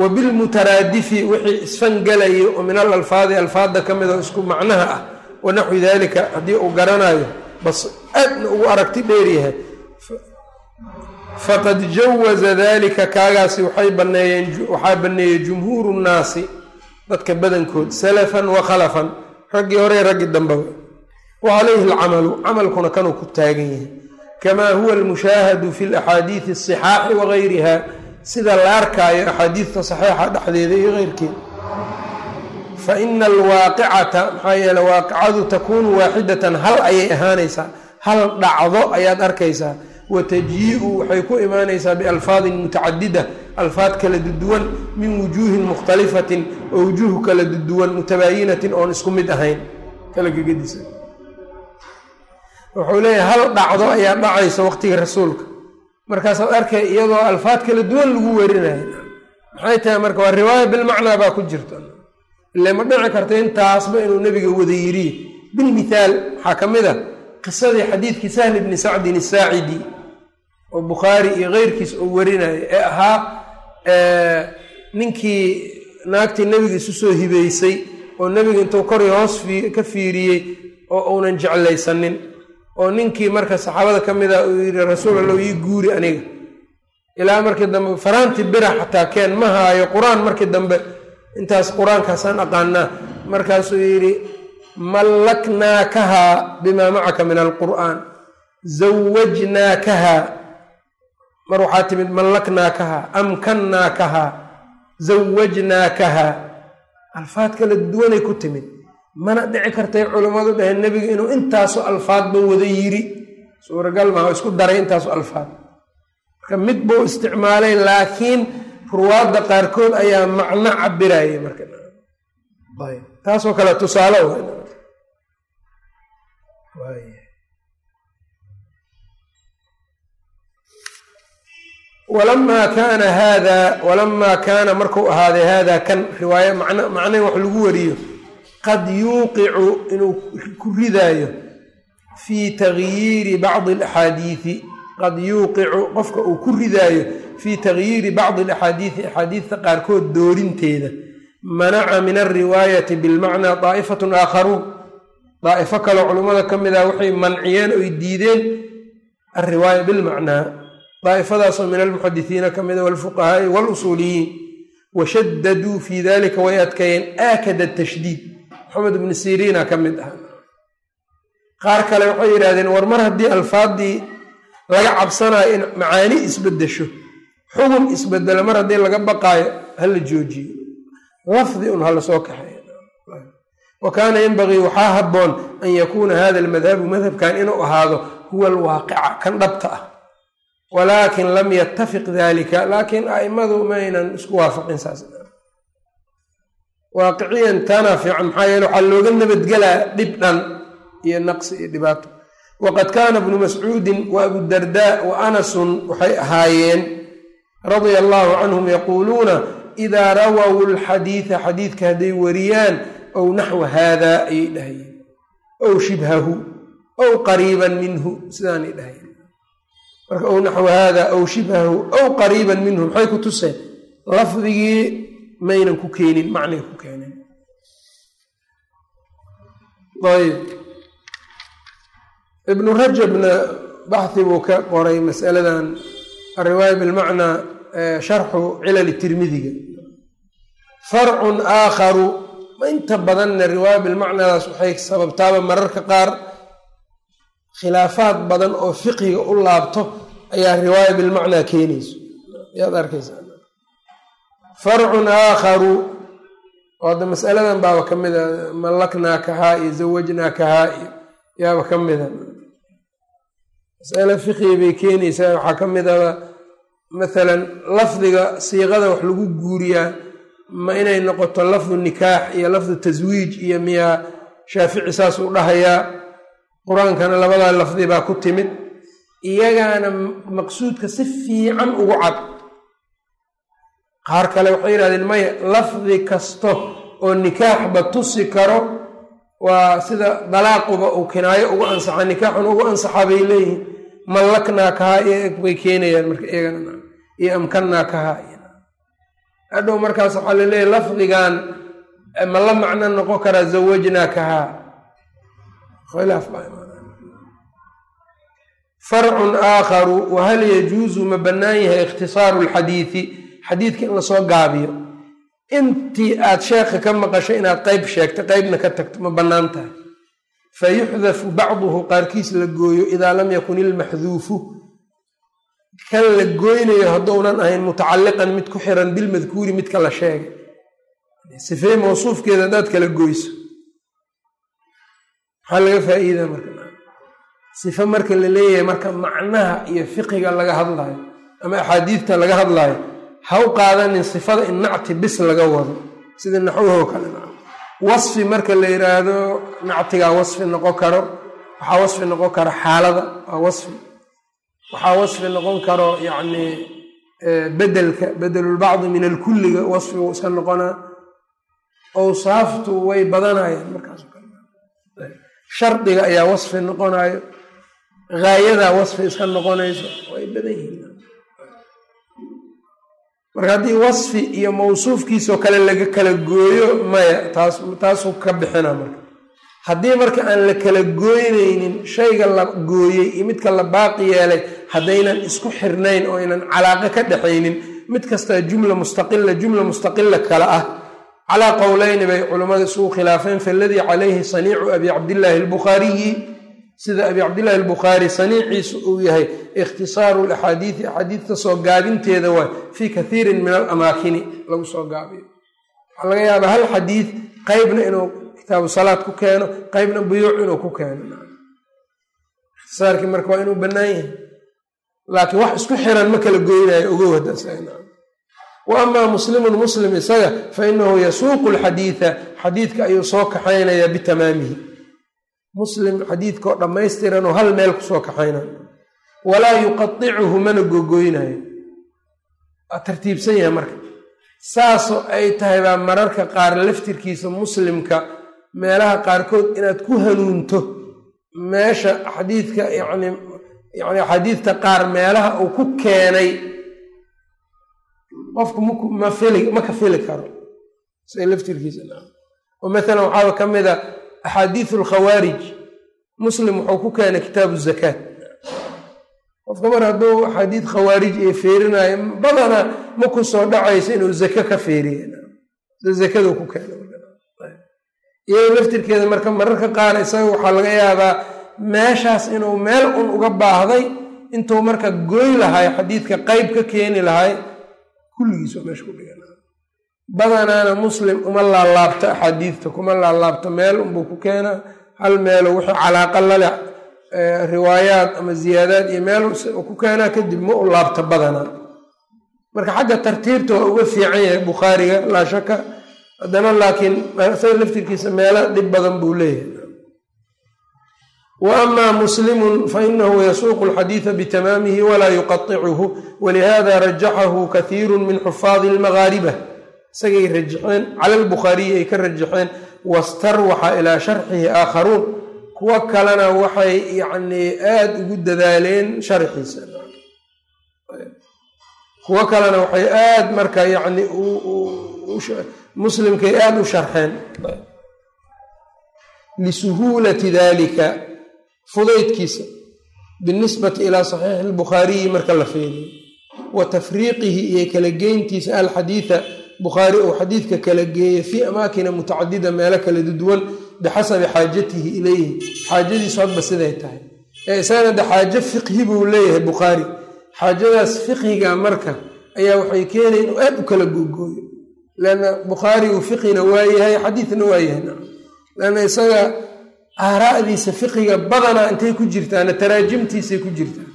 wa bilmutaraadifi wixii isfangalayo oo min al alfaadi alfaadda ka mid oo isku macnaha ah wa naxwi dalika haddii uu garanayo bas aadna ugu aragti dheeryahay faqad jawaza dalika kaagaasi waxay baneeyeen waxaa baneeyey jumhuuru nnaasi dadka badankood salafan wa khalafan raggii hore raggii dambeba wa calayhi alcamalu camalkuna kanuu ku taagan yahay. Kamaa huwa almushaahadu fi laxaadiidi asixaaxi wagayriha sida la arkaayo axaadiidta saxiixa dhexdeeda iyo keyrkeed fa ina alwaaqicata maxaa yeele waaqicadu takuunu waaxidatan hal ayay ahaanaysaa. Hal dhacdo ayaad arkaysaa. Wa tajii-u waxay ku imaanaysaa bialfaadin mutacadida alfaad kala duduwan min wujuuhin mukhtalifatin oo wujuuh kala duduwan mutabaayinatin oon isku mid ahayn. Kala gegadiisa wuxuu leeyahay hal dhacdo ayaa dhacaysa waqtiga rasuulka. Markaasaad arkay iyadoo alfaad kala duwan lagu werinayo maxay tahay marka waa riwaaya bilmacnaa baa ku jirta. Ile ma dhici karta intaasba inuu nebiga wada yiriy bilmithaal waxaa ka mid a qisadii xadiidkii sahl ibni sacdin asaacidi oo bukhaari iyo keyrkiis uu warinayo ee ahaa ninkii naagtii nebiga isu soo hibeysay oo nebiga intuu kori hoos ka fiiriyey oo uunan jeclaysanin oo ninkii marka saxaabada ka mid a uu yidhi rasuul allow ii guuri aniga. Ilaa markii dambe faraanti bira xataa keen ma haayo qur'aan markii dambe. Intaas qur'aankaasaan aqaanaa. Markaasuu yidhi mallaknaakahaa bimaa macaka min alqur'aan. Zawajnaakahaa mar waxaa timid mallaknaakahaa amkannaakahaa zawajnaakahaa. Alfaad kala duwanay ku timid mana dhici kartay culammadu dhaheen nebiga inuu intaasoo alfaadba wada yiri suuragal maa isku daray intaasoo alfaad. Marka mid buu isticmaalay laakiin ruwaadda qaarkood ayaa macno cabirayay marka. Taasoo kale tusaale walamaa kaana haada walamaa kaana markuu ahaaday haada kan riwaaye man macnaha wax lagu wariyo. Qad yuuqicu inuu ku ridaayo fii tagyiiri bacdi alaxaadiidi qad yuuqicu qofka uu ku ridaayo fii tagyiiri bacdi alaxaadiidi axaadiidta qaarkood doorinteeda. Manaca min alriwaayati bilmacnaa daa'ifatun aakharuun. Daa'ifo kaleo culummada ka mid ah waxay manciyeen oy diideen alriwaaya bilmacnaa daa'ifadaasoo min almuxadisiina ka mida walfuqahaa'i walusuuliyiin washadaduu fii dalika way adkeeyeen aakada tashdiid maxamed ibnu siriina ka mid ah qaar kale waxay yidhahdeen war mar haddii alfaaddii laga cabsanayo in macaani isbedesho xugum isbedelo mar haddii laga baqaayo hala joojiyo lafdi un hala soo kaxeeyo wa kaana yenbagii waxaa habboon an yakuuna hada almadhabu madhabkan inuu ahaado huwa alwaaqica kan dhabta ah walaakin lam yatafiq dalika laakiin a'immadu maynan isku waafaqin saas. Waaqiciyan tana fiican maxaa yeele waxaa looga nabadgelaa dhib dhan iyo naqsi iyo dhibaato. Waqad kaana bnu mascuudin wa abudardaa wa anasun waxay ahaayeen radia allaahu canhum yaquuluuna idaa rawow alxadiida xadiidka hadday wariyaan ow naxwa haada ayay dhahayeen ow shibhahu ow qariiban minhu sidaanay dhahayeen marka ow naxwa haada ow shibhahu ow qariiban minhu maxay ku tuseen lafdigii maynan ku keenin macnay ku keeneen ayb ibnu rajabna baxhi buu ka qoray masaladan alriwaaya bilmacnaa sharxu cilali tirmidiga. Farcun aakharu inta badanna riwaaya bilmacnaadaas waxay sababtaaba mararka qaar khilaafaad badan oo fiqiga u laabto ayaa riwaaya bilmacnaa keenayso. Ayaad arkaysaa. Farcun aakharu oo hadda masaladan baaba ka mida mallaknaakahaa iyo zawajnaakahaa iyo yaaba ka mida masale fiqiga bay keenaysaa. Waxaa ka mid aba mathalan lafdiga siiqada wax lagu guuriyaa ma inay noqoto lafdu nikaax iyo lafdu taswiij iyo miyaa shaafici saas u dhahayaa qur'aankana labadaa lafdi baa ku timid iyagaana maqsuudka si fiican ugu cad. Qaar kale waxay yidhahdeen maya lafdi kasto oo nikaaxba tusi karo waa sida dalaaquba uu kinaayo ugu ansaxa nikaaxun ugu ansaxaa bay leeyihiin. Mallaknaa kahaa bay keenayaan marka iyagana iyo amkannaa kahaa hadhow markaas waxaa laleeyahy lafdigan ma la macno noqon karaa zawajnaa kahaa farcun aakharu wahal yajuusu ma bannaan yahay ikhtisaaru lxadiidi xadiidka in la soo gaabiyo intii aad sheekha ka maqasho inaad qeyb sheegto qeybna ka tagto ma bannaan tahay fa yuxdafu bacduhu qaarkiis la gooyo idaa lam yakun ilmaxduufu kan la gooynayo hadduunan ahayn mutacalliqan mid ku xiran bilmadkuuri midka la sheegay sifee mawsuufkeeda haddaad kala goyso maxaa laga faa'iidaa marka sife marka la leeyahay marka macnaha iyo fiqiga laga hadlaayo ama axaadiidta laga hadlaayo ha u qaadanin sifada in nacti bis laga wado sida naxwahoo kale. Wasfi marka la yidhaahdo nactigaa wasfi noqon karo waxaa wasfi noqon kara xaalada waa wasfi. Waxaa wasfi noqon karo yacni bedelka bedelulbacdi min alkulliga wasfigu iska noqonaa. Awsaaftu way badanayaan markaas shardiga ayaa wasfi noqonayo haayadaa wasfi iska noqonayso way badan yihiin. Marka haddii wasfi iyo mawsuufkiisoo kale laga kala gooyo maya taas taasuu ka bixina marka. Haddii marka aan la kala gooynaynin shayga la gooyey iyo midka la baaqi yeelay haddaynan isku xirnayn oo aynan calaaqo ka dhexaynin mid kastaa jumla mustaqila jumla mustaqila kale ah calaa qowleyni bay culammada isugu khilaafeen faladii calayhi saniicu abi cabdillaahi albukhaariyi sida abi cabdillaahi albukhaari saniiciisu uu yahay ikhtisaaru laxaadiidi axaadiidta soo gaabinteeda waay fii kathiirin min alamaakini lagu soo gaabiyo. Waxaa laga yaabaa hal xadiid qeybna inuu kitaabu salaad ku keeno qeybna buyuuc inuu ku keeno. Ikhtisaarkii marka waa inuu bannaan yahay. Laakiin wax isku xiran ma kala goynayo ogow haddaas wa amaa muslimun muslim isaga fa inahu yasuuqu alxadiida xadiidka ayuu soo kaxaynayaa bitamaamihi. Muslim xadiidkaoo dhammaystiran oo hal meel ku soo kaxaynayo walaa yuqaicuhu mana gogoynayo. Waa tartiibsan yahay marka. Saasoo ay tahay baa mararka qaar laftirkiisa muslimka meelaha qaarkood inaad ku hanuunto. Meesha xadiidka yani yani axaadiidta qaar meelaha uu ku keenay qofku mma ka fili karo. Maalan waxaaba ka mid a axaadiisu alkhawaarij muslim wuxuu ku keenay kitaabu zakaat. Qofka mar hadduu axaadiid khawaarij ee feerinayo badana ma ku soo dhacayso inuu zake ka zakadu ku keena iyado laftirkeeda marka mararka qaar isaga waxaa laga yaabaa meeshaas inuu meel un uga baahday intuu marka goy lahay xadiidka qeyb ka keeni lahay kulligiis meesha ku dhigan. Badanaana muslim uma laalaabto axaadiidta kuma laalaabto meel unbuu ku keenaa hal meelo wixii calaaqa laleh riwaayaad ama ziyaadaad iyo meel ku keenaa kadib ma u laabto badanaa marka xagga tartiibta waa uga fiican yahay bukhaariga laa shaka haddana laakiin isaga laftirkiisa meelo dhib badan buu leeyahay amaa muslimun fainahu yasuuqu alxadiida bitamaamihi walaa yuqaicuhu walihada rajaxahu kathiiru min xufaadi almagaariba isagay rajaxeen cala albukhaariyi ay ka rajaxeen wastarwaxa ilaa sharxihi aakharuun kuwo kalena waxay yacnii aada ugu dadaaleen sharxiisa kuwo kalena waxay aada marka yacni muslimkay aada u sharxeen lisuhuulati dalika fudaydkiisa binisbati ilaa saxiixi albukhaariyi marka la feeriyo wa tafriiqihi iyo kala geyntiisa alxadiida bukhaari uu xadiidka kala geeya fii amaakina mutacadida meelo kala duwan bixasabi xaajatihi ilayhi. Xaajadiisu hadba siday tahay. Ee isagana de xaajo fiqhi buu leeyahay bukhaari xaajadaas fiqhiga marka ayaa waxay keenaya inuu aad u kala googooyo. Lanna bukhaarigu fiqhina waa yahay xadiidna waa yahay. Lanna isaga aaraa'diisa fiqiga badanaa intay ku jirtaana taraajimtiisay ku jirtaa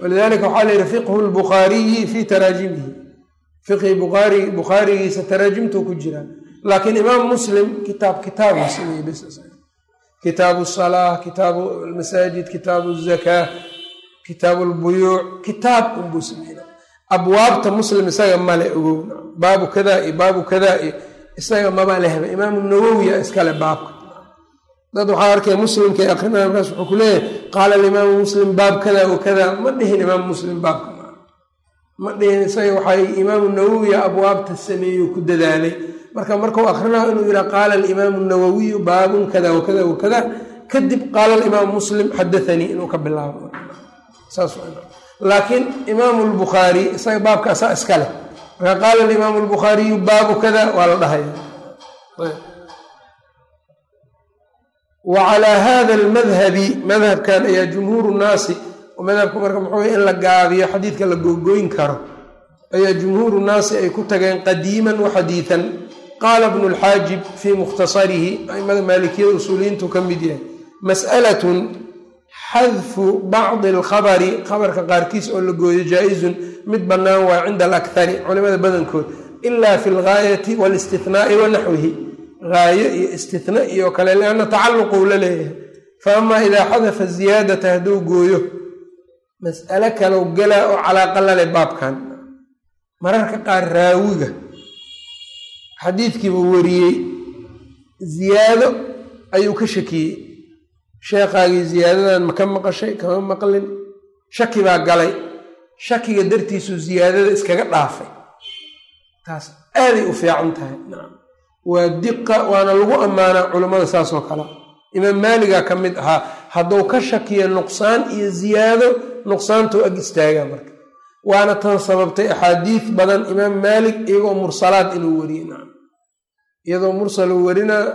walidaalika waxaa la yidhi fiqhu lbukhaariyi fii taraajimihi. Fiqhi bukhaari bukhaarigiisa taraajimtuu ku jiraa laakiin imaam muslim kitaab kitaabu sameeyey bs kitaabu salaa kitaabu almasaajid kitaabu zakaa kitaabu lbuyuuc kitaab unbuu sameeyna abwaabta muslim isaga male ogow. Baabu kadaa iyo baabu kadaa iyo isaga maba lehba. Imaamu nawowiya iskale baabka dad waxaa arkay muslimkay akrinaya markaas wuxuu ku leeyahay qaala alimaamu muslim baab kada wa kada. Ma dhihin imaam muslim baabka ma dhihin isaga waxay imaamu nawowiya abwaabta sameeyo ku dadaalay. Marka markau akrinaa inuu yihaa qaala alimaamu nawowiyu baabun kada wakada wakada kadib qaala alimaamu muslim xadathanii inuu ka bilaabo. Laakiin imaamu lbukhaari isaga baabkaasaa iska leh. Marka qaala alimaamu lbukhaariyu baabu kada waa la dhahaya wa calaa hada almadhabi madhabkan ayaa jumhuuru nnaasi madhabka marka muxuu in la gaabiyo xadiidka la googooyn karo ayaa jumhuuru nnaasi ay ku tageen qadiiman wa xadiidan. Qaala bnu lxaajib fii mukhtasarihi aimada maalikiyada usuuliyiintu ka mid yahay mas'alatun xadfu bacdi alkhabari khabarka qaarkiis oo la gooyo jaa-izun mid bannaan waa cinda alakhari culimada badankood ila fi lgaayati waalistihnaai wa naxwihi gaayo iyo istihna iyo kale lianna tacalluquu la leeyahay. Fa amaa idaa xadafa ziyaadata hadduu gooyo mas'alo kalow galaa oo calaaqa lale baabkan. Mararka qaar raawiga xadiidkiiba wariyey ziyaado ayuu ka shakiyey. Sheekhaagii ziyaadadan ma ka maqashay kama maqlin. Shaki baa galay. Shakiga dartiisuu ziyaadada iskaga dhaafay. Taas aaday u fiican tahay waa diqa waana lagu ammaanaa culummada saas oo kale. Imaam maaligaa ka mid ahaa hadduu ka shakiyo nuqsaan iyo ziyaado nuqsaantuu ag istaagaa marka. Waana tan sababtay axaadiis badan imaam maalik iyagoo mursalaad inuu wariye nacam iyadoo mursaluu warinaa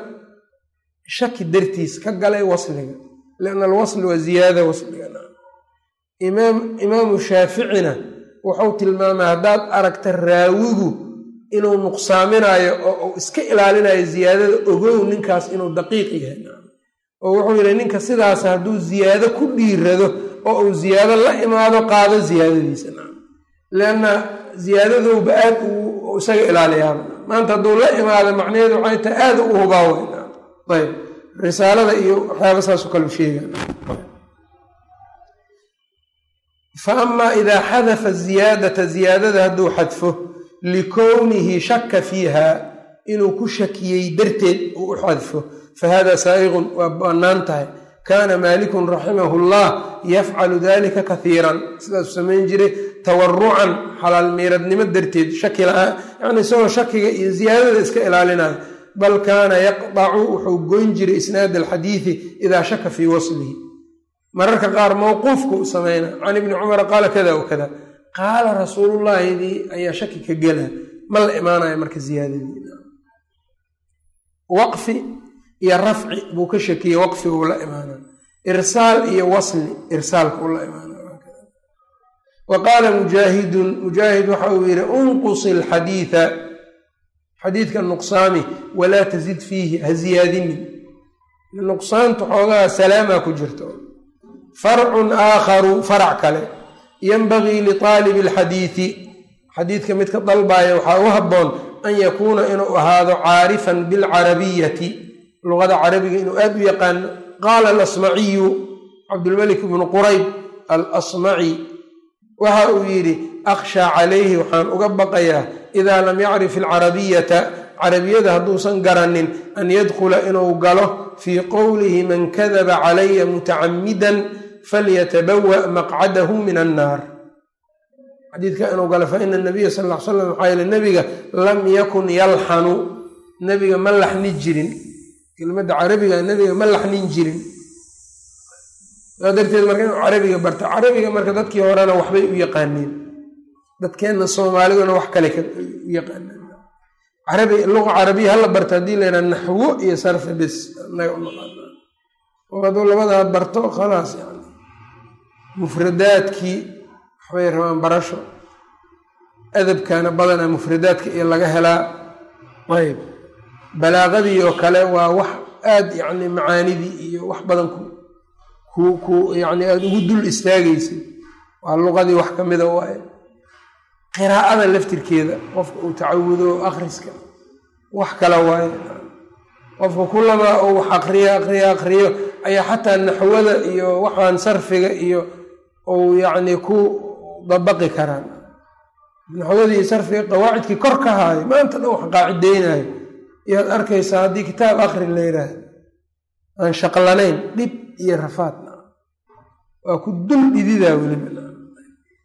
shaki dartiis ka galay wasliga lianna alwasli waa ziyaada wasliga nacam imaam imaamu shaaficina wuxuu tilmaamay haddaad aragta raawigu inuu nuqsaaminayo oo uu iska ilaalinayo ziyaadada ogow ninkaas inuu daqiiq yahay. Oo wuxuu yidhi ninka sidaas hadduu ziyaado ku dhiirado oo uu ziyaado la imaado qaado ziyaadadiisa. Lianna ziyaadadowba aad uu isaga ilaaliyaaba. Maanta hadduu la imaado macnaheedu waxay tahay aada u hubaawe nacam ayb risaalada iyo waxyaaba saasu kalu sheega fa amaa idaa xadafa ziyaadata ziyaadada hadduu xadfo likownihi shaka fiiha inuu ku shakiyey darteed uu u xadfo fahada saa'iqun waa bannaan tahay kaana maalikun raximahu llah yafcalu dalika kahiiran sidaasuu samayn jiray tawarucan xalaal miiradnimo darteed shaki la'aan yacni isagoo shakiga iyo ziyaadada iska ilaalinayo bal kaana yaqdacu wuxuu goyn jiray isnaad alxadiidi idaa shaka fii waslihi mararka qaar mowquufku u samayna can ibni cumara qaala kada w kada qaala rasuulullaahidii ayaa shaki ka gela. Ma la imaanayo marka ziyaadadii waqfi iyo rafci buu ka shakiyey waqfi uu la imaana irsaal iyo wasli irsaalka uu la imaana wa qaala mujaahidun mujaahid waxa uu yidhi unqusi alxadiida xadiidka nuqsaami walaa tazid fiihi ha ziyaadinin nuqsaanta xoogaha salaamaa ku jirto. Farcun aakharu farac kale yanbagii liaalibi alxadiidi xadiidka midka dalbaaya waxaa u habboon an yakuuna inuu ahaado caarifan bilcarabiyati. Luqada carabiga inuu aad u yaqaano qaala alasmaciyu cabdulmalik bnu qurayb alasmaci waxa uu yidhi akhshaa calayhi waxaan uga baqayaa idaa lam yacrif alcarabiyata carabiyada hadduusan garanin an yadkhula inuu galo fii qowlihi man kadaba calaya mutacamidan falyatabawa maqcadahu min annaar xadiidka inuu galo fa ina nabiya sal l slam maxaa yele nebiga lam yakun yalxanu nebiga ma laxni jirin kelmadda carabiga nebiga ma laxnin jirin saa darteed marka inuu carabiga barto carabiga marka dadkii horena waxbay u yaqaaneen dadkeenna soomaaliduna wax kale u yaqaaneen carabi luqa carabiya hala barto haddii la yidhaha naxwo iyo sarfi bis naga u naqaana oo hadduu labadaa barto khalaas yani mufradaadkii waxbay rabaan barasho adabkana badanaa mufradaadka iyo laga helaa. Ayb balaaqadii oo kale waa wax aad yacni macaanidii iyo wax badan ku ku yani aada ugu dul istaagaysid waa luqadii wax ka mida waaye. Qiraa'ada laftirkeeda qofka uu tacawudo akhriska wax kale waaye. Qofka kulamaa uu wax akriyo akriyo akriyo ayaa xataa naxwada iyo waxaan sarfiga iyo uu yacni ku dabaqi karaan. Naxwadii sarfiga qawaacidkii kor ka haayo maanta dhan wax qaacideynayo iyaad arkaysaa haddii kitaab akri la yidhaahdo aan shaqlanayn dhib iyo rafaad. Waa ku dul dhididaa weliba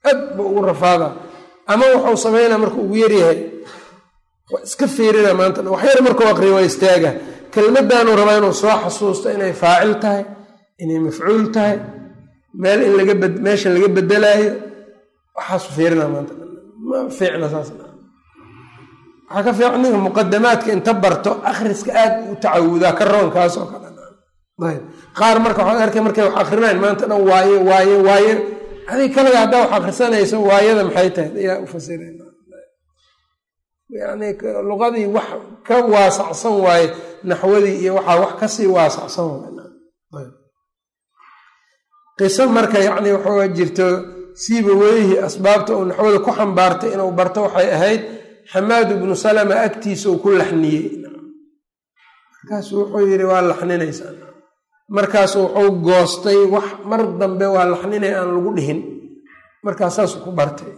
aad ba ugu rafaadaa. Ama wuxuu samaynaa marka ugu yaryahay waa iska fiirina maanta. Wax yar markuu akriyo waa istaaga. Kelmadaanuu rabaa inuu soo xasuusto inay faacil tahay inay mafcuul tahay meel in laga meesha laga bedelaayo waxaasu fiirina maanta. Ma fiicna saas. Waxaa ka fiican ninka muqadamaadka inta barto akhriska aad u tacawudaa ka roonkaas oo kale. Ayb. Qaar marka waxaad arkay markay wax akrinayn maanta dhan waaye waaye waaye. Adig kalaga haddaa wax akrisanayso waayada maxay tahay? Ayaa u fasirayna yani luqadii wax ka waasacsan waaye naxwadii iyo waxaa wax ka sii waasacsan qiso marka yani waxaa jirto siiba weyhi asbaabta uu naxwada ku xambaartay inuu barto waxay ahayd xamaad ibnu salama agtiisa uu ku laxniyey. Markaasu wuxuu yidhi waa laxninaysaa. Markaasu wuxuu goostay wax mar dambe waa laxninay aan lagu dhihin. Markaa saas ku bartay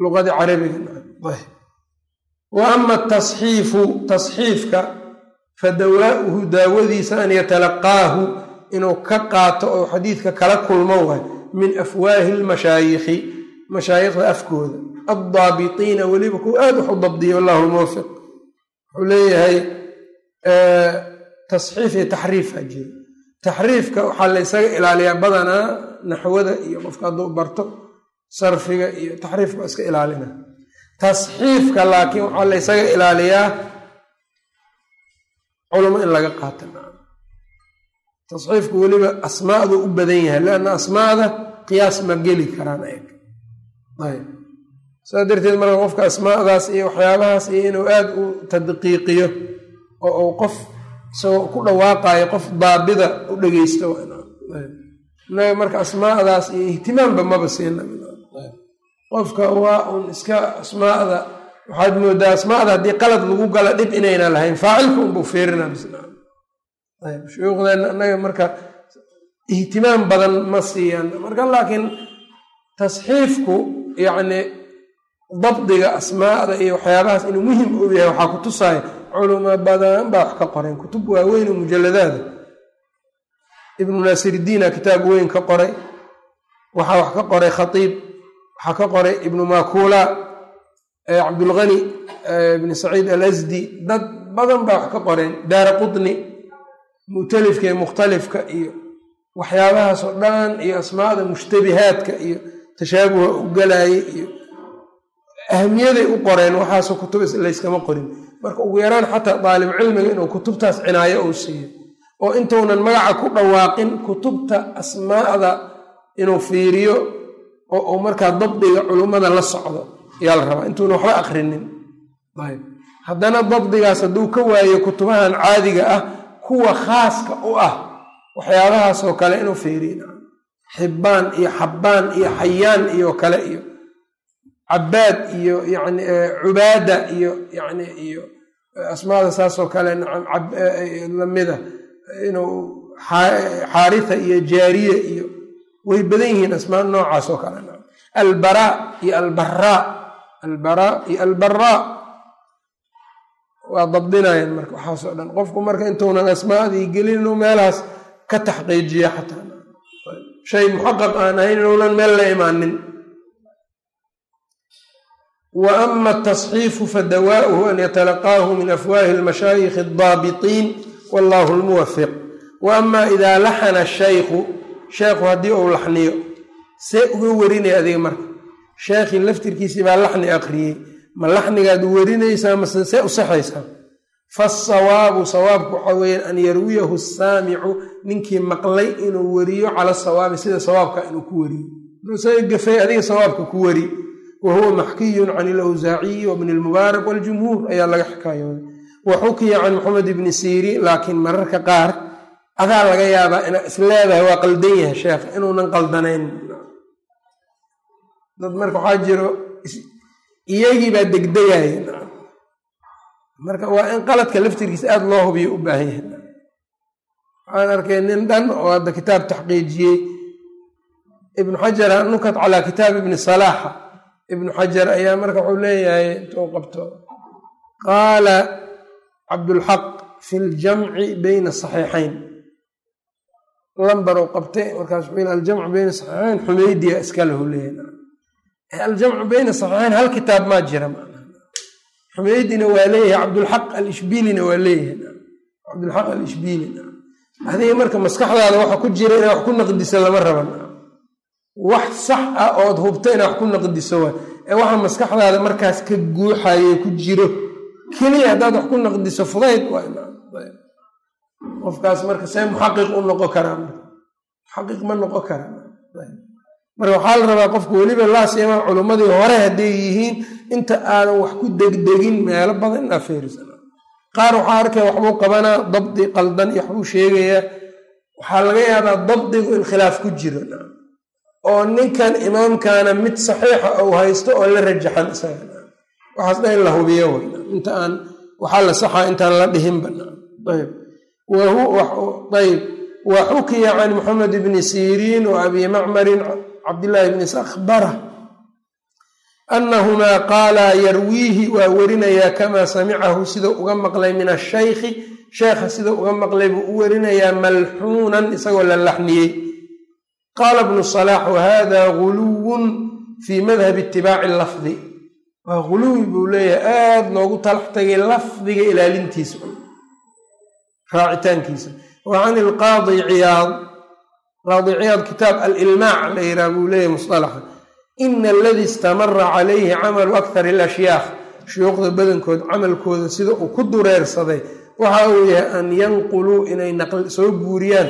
luqadii carabiga. Wa ama tasxiifu tasxiifka fa dawaa'uhu daawadiisa an yatalaqaahu inuu ka qaato oo xadiidka kala kulmo waay min afwaahi lmashaayikhi mashaayikhda afkooda. Addaabitiina weliba kuwa aad wax u dabdiya wallahu lmuwafiq wuxuu leeyahay tasxiif iyo taxriifa jiro taxriifka waxaa la ysaga ilaaliyaa badanaa naxwada iyo qofka hadduu barto sarfiga iyo taxriifka waa iska ilaalina. Tasxiifka laakiin waxaa la ysaga ilaaliyaa culamo in laga qaata tasxiifku weliba asmaadu u badan yahay leanna asmaada qiyaas ma geli karaan ayg ayb. Saas darteed marka qofka asmaadaas iyo waxyaabahaas iyo inuu aada u tadqiiqiyo oo uu qof isagoo ku dhawaaqayo qof daabida u dhegeysto inaga marka asmaadaas iyo ihtimaamba maba siina qofka waa un iska asmaada waxaad moodaa asmaada haddii qalad lagu gala dhib inayna lahayn faacilka unbuu fiirina shuyuukhdeena annaga marka ihtimaam badan ma siiyaan. Marka laakiin tasxiifku yacni dabdiga asmaada iyo waxyaabahaas inuu muhiim u yahay waxaa ku tusaya culamo badan baa wax ka qoreen kutub waaweyn oo mujaladaada ibnu naasiridiina kitaab weyn ka qoray. Waxaa wax ka qoray khatiib waxaa ka qoray ibnu makula cabdulghani ibni saciid alasdi dad badan baa wax ka qoreen daara qutni mu'talifka iyo mukhtalifka iyo waxyaabahaas oo dhan iyo asmaada mushtabihaadka iyo tashaabuha u galaaye iyo ahamiyaday u qoreen waxaasoo kutub layskama qorin. Marka ugu yaraan xataa daalib cilmiga inuu kutubtaas cinaayo uu siiyo. Oo intuunan magaca ku dhawaaqin kutubta asmaada inuu fiiriyo oo uu markaa dabdiga culummada la socdo ayaa la rabaa. Intuuna waxba akrinin. Haddana dabdigaas hadduu ka waayo kutubahan caadiga ah kuwa khaaska u ah waxyaabahaasoo kale inuu fiiriyo xibbaan iyo xabbaan iyo xayaan iyo kale iyo cabaad iyo yani cubaada iyo yani iyo asmaada saasoo kale lamida inuu xaaritha iyo jaariye iyo way badan yihiin asmaa noocaas oo kale albaraa iyo albaraa albaraa iyo albaraa waa dabdinayaan marka waxaasoo dhan. Qofku marka intuunan asmaadii gelin inuu meelahaas ka taxqiijiya xataa. Shay muxaqaq aan ahayn inuunan meel la imaanin. Wa ama atasxiifu fadawaa'uhu an yatalaqaahu min afwaahi almashaayikhi aldaabitiin wallahu lmuwafiq wa ama idaa laxana shaykhu sheekhu haddii uu laxniyo see uga warinaya adiga marka. Sheekhii laftirkiisii baa laxni aqriyey ma laxnigaad werinaysaa mase see u saxaysaa? Faasawaabu sawaabku waxaa weeyaan an yarwiyahu asaamicu ninkii maqlay inuu weriyo cala sawaabi sida sawaabka inuu ku weriyo isaga gafay adiga sawaabka ku weri wa huwa maxkiyun can ilawsaaciyi wabni lmubaarak waljumhuur ayaa laga xikaayooday wa xukiya can maxamed ibni siiriin laakiin mararka qaar adaa laga yaabaa inaa isleedahay waa qaldan yahay sheekha inuunan qaldanayn. Dad marka waxaa jiro iyagii baa degdegaya marka waa in qaladka laftirkiisa aada loo hubiyo u baahan yahay. Waxaan arkay nin dhan oo hadda kitaab taxqiijiyey. Ibnu xajar nukat calaa kitaab ibni salaaxa ibnu xajar ayaa marka wuxuu leeyahay intuu qabto qaala cabdulxaq fi ljamci bayna asaxiixayn lambar uu qabtay markaas wuxuu aljamcu bayna saxiixayn xumeydiya iska lahu leeyahay aljamcu bayna saxiixayn hal kitaab maa jira. Xumeydina waa leeyahay cabdulxaq alishbiilina waa leeyahay. Cabdulxaq alishbiili adiga marka maskaxdaada waxa ku jira inaa wax ku naqdiso lama raban wax sax ah ood hubta inaa wax ku naqdiso ee waxa maskaxdaada markaas ka guuxaye ku jiro keliya haddaad wax ku naqdiso fudayd qofkaas marka see muxaqiq u noqon karaa. Muxaqiq ma noqon karaa marka waxaa la rabaa qofka weliba laasima culummadii hore hadday yihiin inta aadan wax ku degdegin meelo badan inaa feerisan qaar waxaa arkaya waxbuu qabanaa dabdi qaldan iyo waxbuu sheegayaa waxaa laga yaabaa dabdigu in khilaaf ku jiro. Oo ninkan imaamkaana mid saxiixa ou haysto oo la rajaxan isaga. Waxaas dha in la hubiyo w inta aan waxaa la saxaa intaan la dhihinba ayb ayb wa xukiya can muxamed bni siriin wa abi macmarin cabdillaahi bni sakbara annahumaa qaalaa yarwiihi waa werinayaa kamaa samicahu sidau uga maqlay min ashaykhi sheekha sidau uga maqlay buu u werinayaa malxuunan isagoo la laxniyey qaala bnu salaax wahada guluwun fii madhabi itibaaci lafdi. Waa guluwi buu leeyahay aada noogu talax tagay lafdiga ilaalintiisa raacitaankiisa. Wa can ilqaadi ciyaad qaadi ciyaad kitaab alilmaac la yihaha buu leeyahay musalaxa ina aladii istamara calayhi camalu akthar alashyaakh. Shuyuukhda badankood camalkooda sida uu ku dureersaday waxa uu yahay an yanquluu inay soo guuriyaan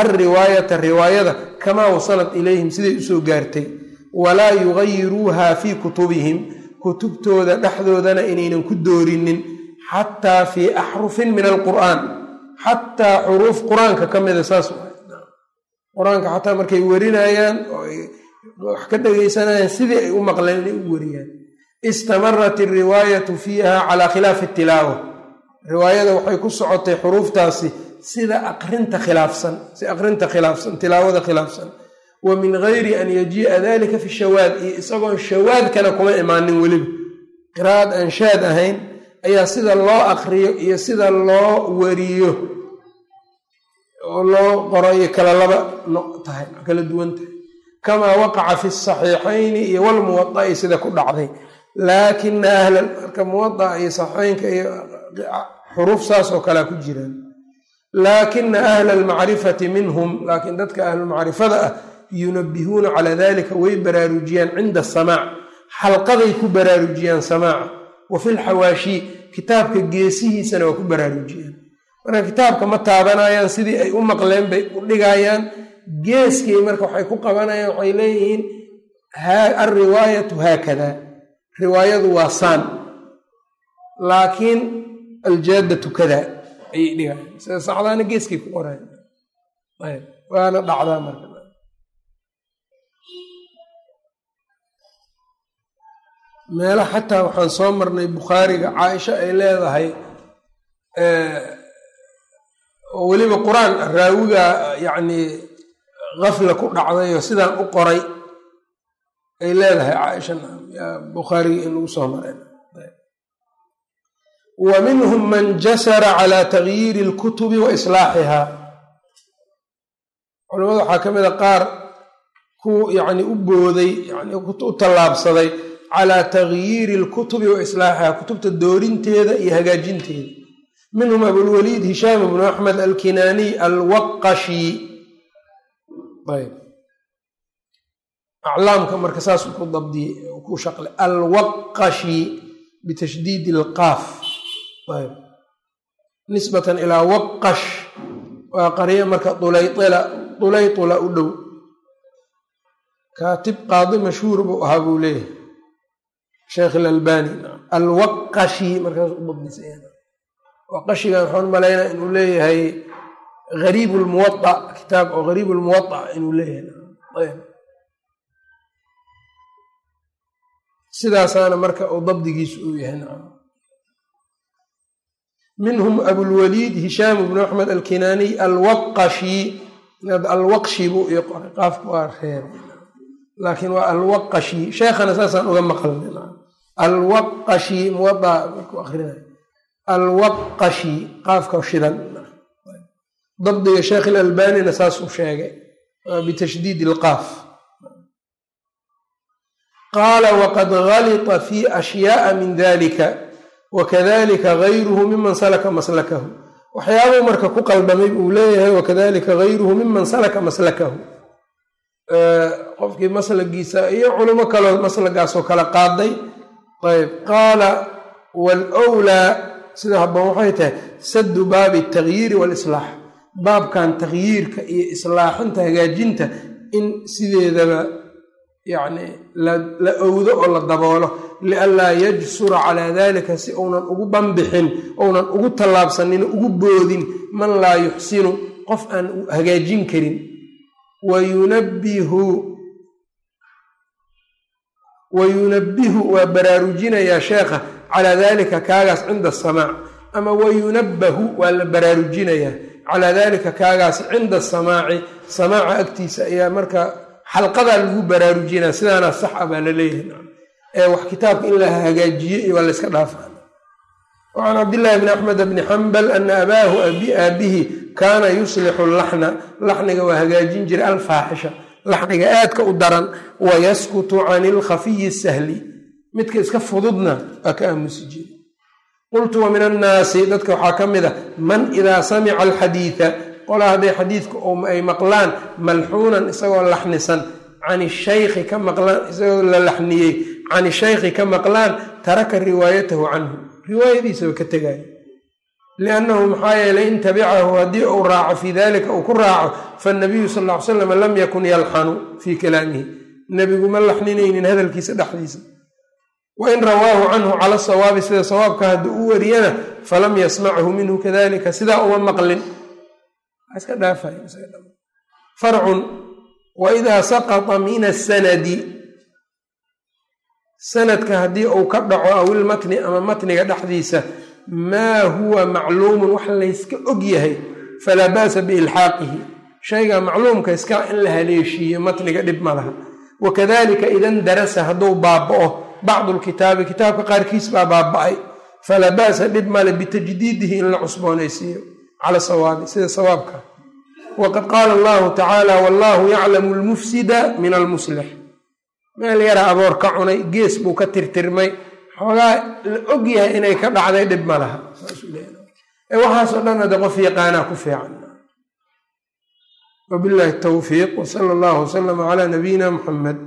alriwaayata riwaayada kamaa wasalat ilayhim siday u soo gaartay. Walaa yugayiruuha fii kutubihim kutubtooda dhexdoodana inaynan ku doorinin xataa fii axrufin min alqur'aan. Xataa xuruuf qur'aanka ka mida saas qur'aanka xataa markay werinayaan oo ay wax ka dhegaysanayaan sidii ay u maqleen inay u weriyaan istamarat alriwaayatu fiiha calaa khilaafi tilaawa riwaayada waxay ku socotay xuruuftaasi sida aqrinta khilaafsan si aqrinta khilaafsan tilaawada khilaafsan. Wa min gayri an yajii'a dalika fi shawaad iyo isagoon shawaadkana kuma imaanin weliba. Qiraa'ad aan shaad ahayn ayaa sida loo aqriyo iyo sida loo wariyo oo loo qoro iyo kala laba tahay kala duwan tahay kamaa waqaca fi saxiixayni iyo walmuwada'i sida ku dhacday. Laakina ahla marka muwada'a iyo saxiixeynka iyo xuruuf saas oo kalea ku jiraan. Laakina ahla almacrifati minhum laakiin dadka ahlulmacrifada ah yunabihuuna calaa dalika way baraarujiyaan cinda asamaac xalqaday ku baraarujiyaan samaaca wa fi lxawaashi kitaabka geesihiisana waa ku baraarujiyaan marka kitaabka ma taabanayaan sidii ay u maqleen bay u dhigayaan. Geeskay marka waxay ku qabanayaan waxay leeyihiin alriwaayatu haakada. Riwaayadu waa saan. Laakiin aljaadatu kada ayay dhigayan sida saxdaana geeskay ku qorayan ayb waana dhacdaa marka. Meela xataa waxaan soo marnay bukhaariga caaisha ay leedahay oo weliba qur'aan raawiga yacni kafla ku dhacdayoo sidaan u qoray ay leedahay caaisha bukhaariga in lagu soo mareen wa minhum man jasara calaa tagyiiri alkutubi wa islaaxihaa culamada waxaa ka mid a qaar ku yacni u booday yani u tallaabsaday calaa tagyiiri alkutubi wa islaaxihaa kutubta doorinteeda iyo hagaajinteeda minhum abulwaliid hishaam bnu axmed alkinaaniy alwaqashi. Ayb. Aclaamka marka saas ku dabdiyey ku shaqlay alwaqashi bitashdiidi alqaaf. Ayb. Nisbatan ilaa waqash. Waa qaryo marka dulayila dulaytula u dhow. Kaatib qaadi mashhuur buu ahaa buu leeyahay. Sheekh ilalbani alwaqashi markaas u dabdisay waqashigan waxaan malaynaa inuu leeyahay gariib lmuwaa kitaab oo gariib lmuwaa inuu leeyahay. Sidaasaana marka uu dabdigiisu uu yahay minhum abulwaliid hishaam bnu axmed alkinaaniy alwaqashi. Alwaqshi buu ii qoray qaafku waa reebay laakiin waa alwaqashi. Sheekhana saasaan uga maqalnay alwaqashi muwadaa markuu akrinay alwaqashi qaafka shidan. Dabdiga sheekh ilalbanina saasuu sheegay bitashdiid ilqaaf. Qaala waqad galita fi ashyaaa min dalika wakadalika gayruhu miman salaka maslakahu. Waxyaabuu marka ku qaldamay buu leeyahay wakadalika gayruhu miman salaka maslakahu. Qofkii maslagiisa iyo culimo kaloo maslagaasoo kala qaaday. Ayb qaala wlwlaa sida habboon waxay tahay saddu baabi tagyiiri walislaax baabkan takhyiirka iyo islaaxinta hagaajinta in sideedaba yacni la owdo oo la daboolo. Lianlaa yajsura calaa dalika si uunan ugu banbixin ounan ugu tallaabsanin ugu boodin man laa yuxsinu qof aan hagaajin karin. Wa yunabbihu wa yunabbihu waa baraarujinayaa sheekha calaa dalika kaagaas cinda asamaac ama wa yunabbahu waa la baraarujinayaa calaa dalika kaagaas cinda asamaaci samaaca agtiisa ayaa marka xalqadaa lagu baraarujinaya sidaana sax a baa la leeyahay. Ee wax kitaabka in la hagaajiyo iyo waa la yska wacan cabdillaahi bni axmed bni xambal ana abaahu aabihi kaana yuslixu laxna laxniga waa hagaajin jiray alfaaxisha laxniga aadka u daran wayaskutu can ilkhafiyi sahli midka iska fududna waa ka aamusi jiri qultu wa min annaasi dadka waxaa ka mid a man idaa samica alxadiida qolaa hadday xadiidka ay maqlaan malxuunan isagoo laxnisan can shaykhi ka maqlaan isagoo la laxniyey can shaykhi ka maqlaan taraka riwaayatahu canhu. Riwaayadiisaba ka tegaayo liannahu maxaa yeelay in tabicahu haddii uu raaco fii dalika uu ku raaco faanabiyu sal ll ly slam lam yakun yalxanu fii kalaamihi. Nebigu ma laxninaynin hadalkiisa dhexdiisa wain rawaahu canhu cala sawaabi sida sawaabka haddii u wariyana falam yasmachu minhu kadalika sidaa uma maqlin. Iska dhaafarcun waidaa saqata min asanadi sanadka haddii uu ka dhaco awil matni ama matniga dhexdiisa maa huwa macluumun wax layska og yahay falaa ba'sa biilxaaqihi. Shayga macluumka iska in la haleeshiiyo matniga dhib ma laha. Wakadalika idan darasa hadduu baaba'o bacdu lkitaabi kitaabka qaarkiis baa baaba'ay. Falaa ba'sa dhib male bitajdiidihi in la cusboonaysiiyo cala sawaabi sida sawaabka. Waqad qaala allahu tacaala wallahu yaclamu lmufsida min almuslix. Meel yara aboor ka cunay gees buu katirtirmay xoogaa la og yahay inay ka dhacday dhib ma laha. Waxaasoo dhan ade qof yaqaanaa ku fiican. Wabillahi tawfiiq wsala allahu wasalama calaa nabiyina muxamed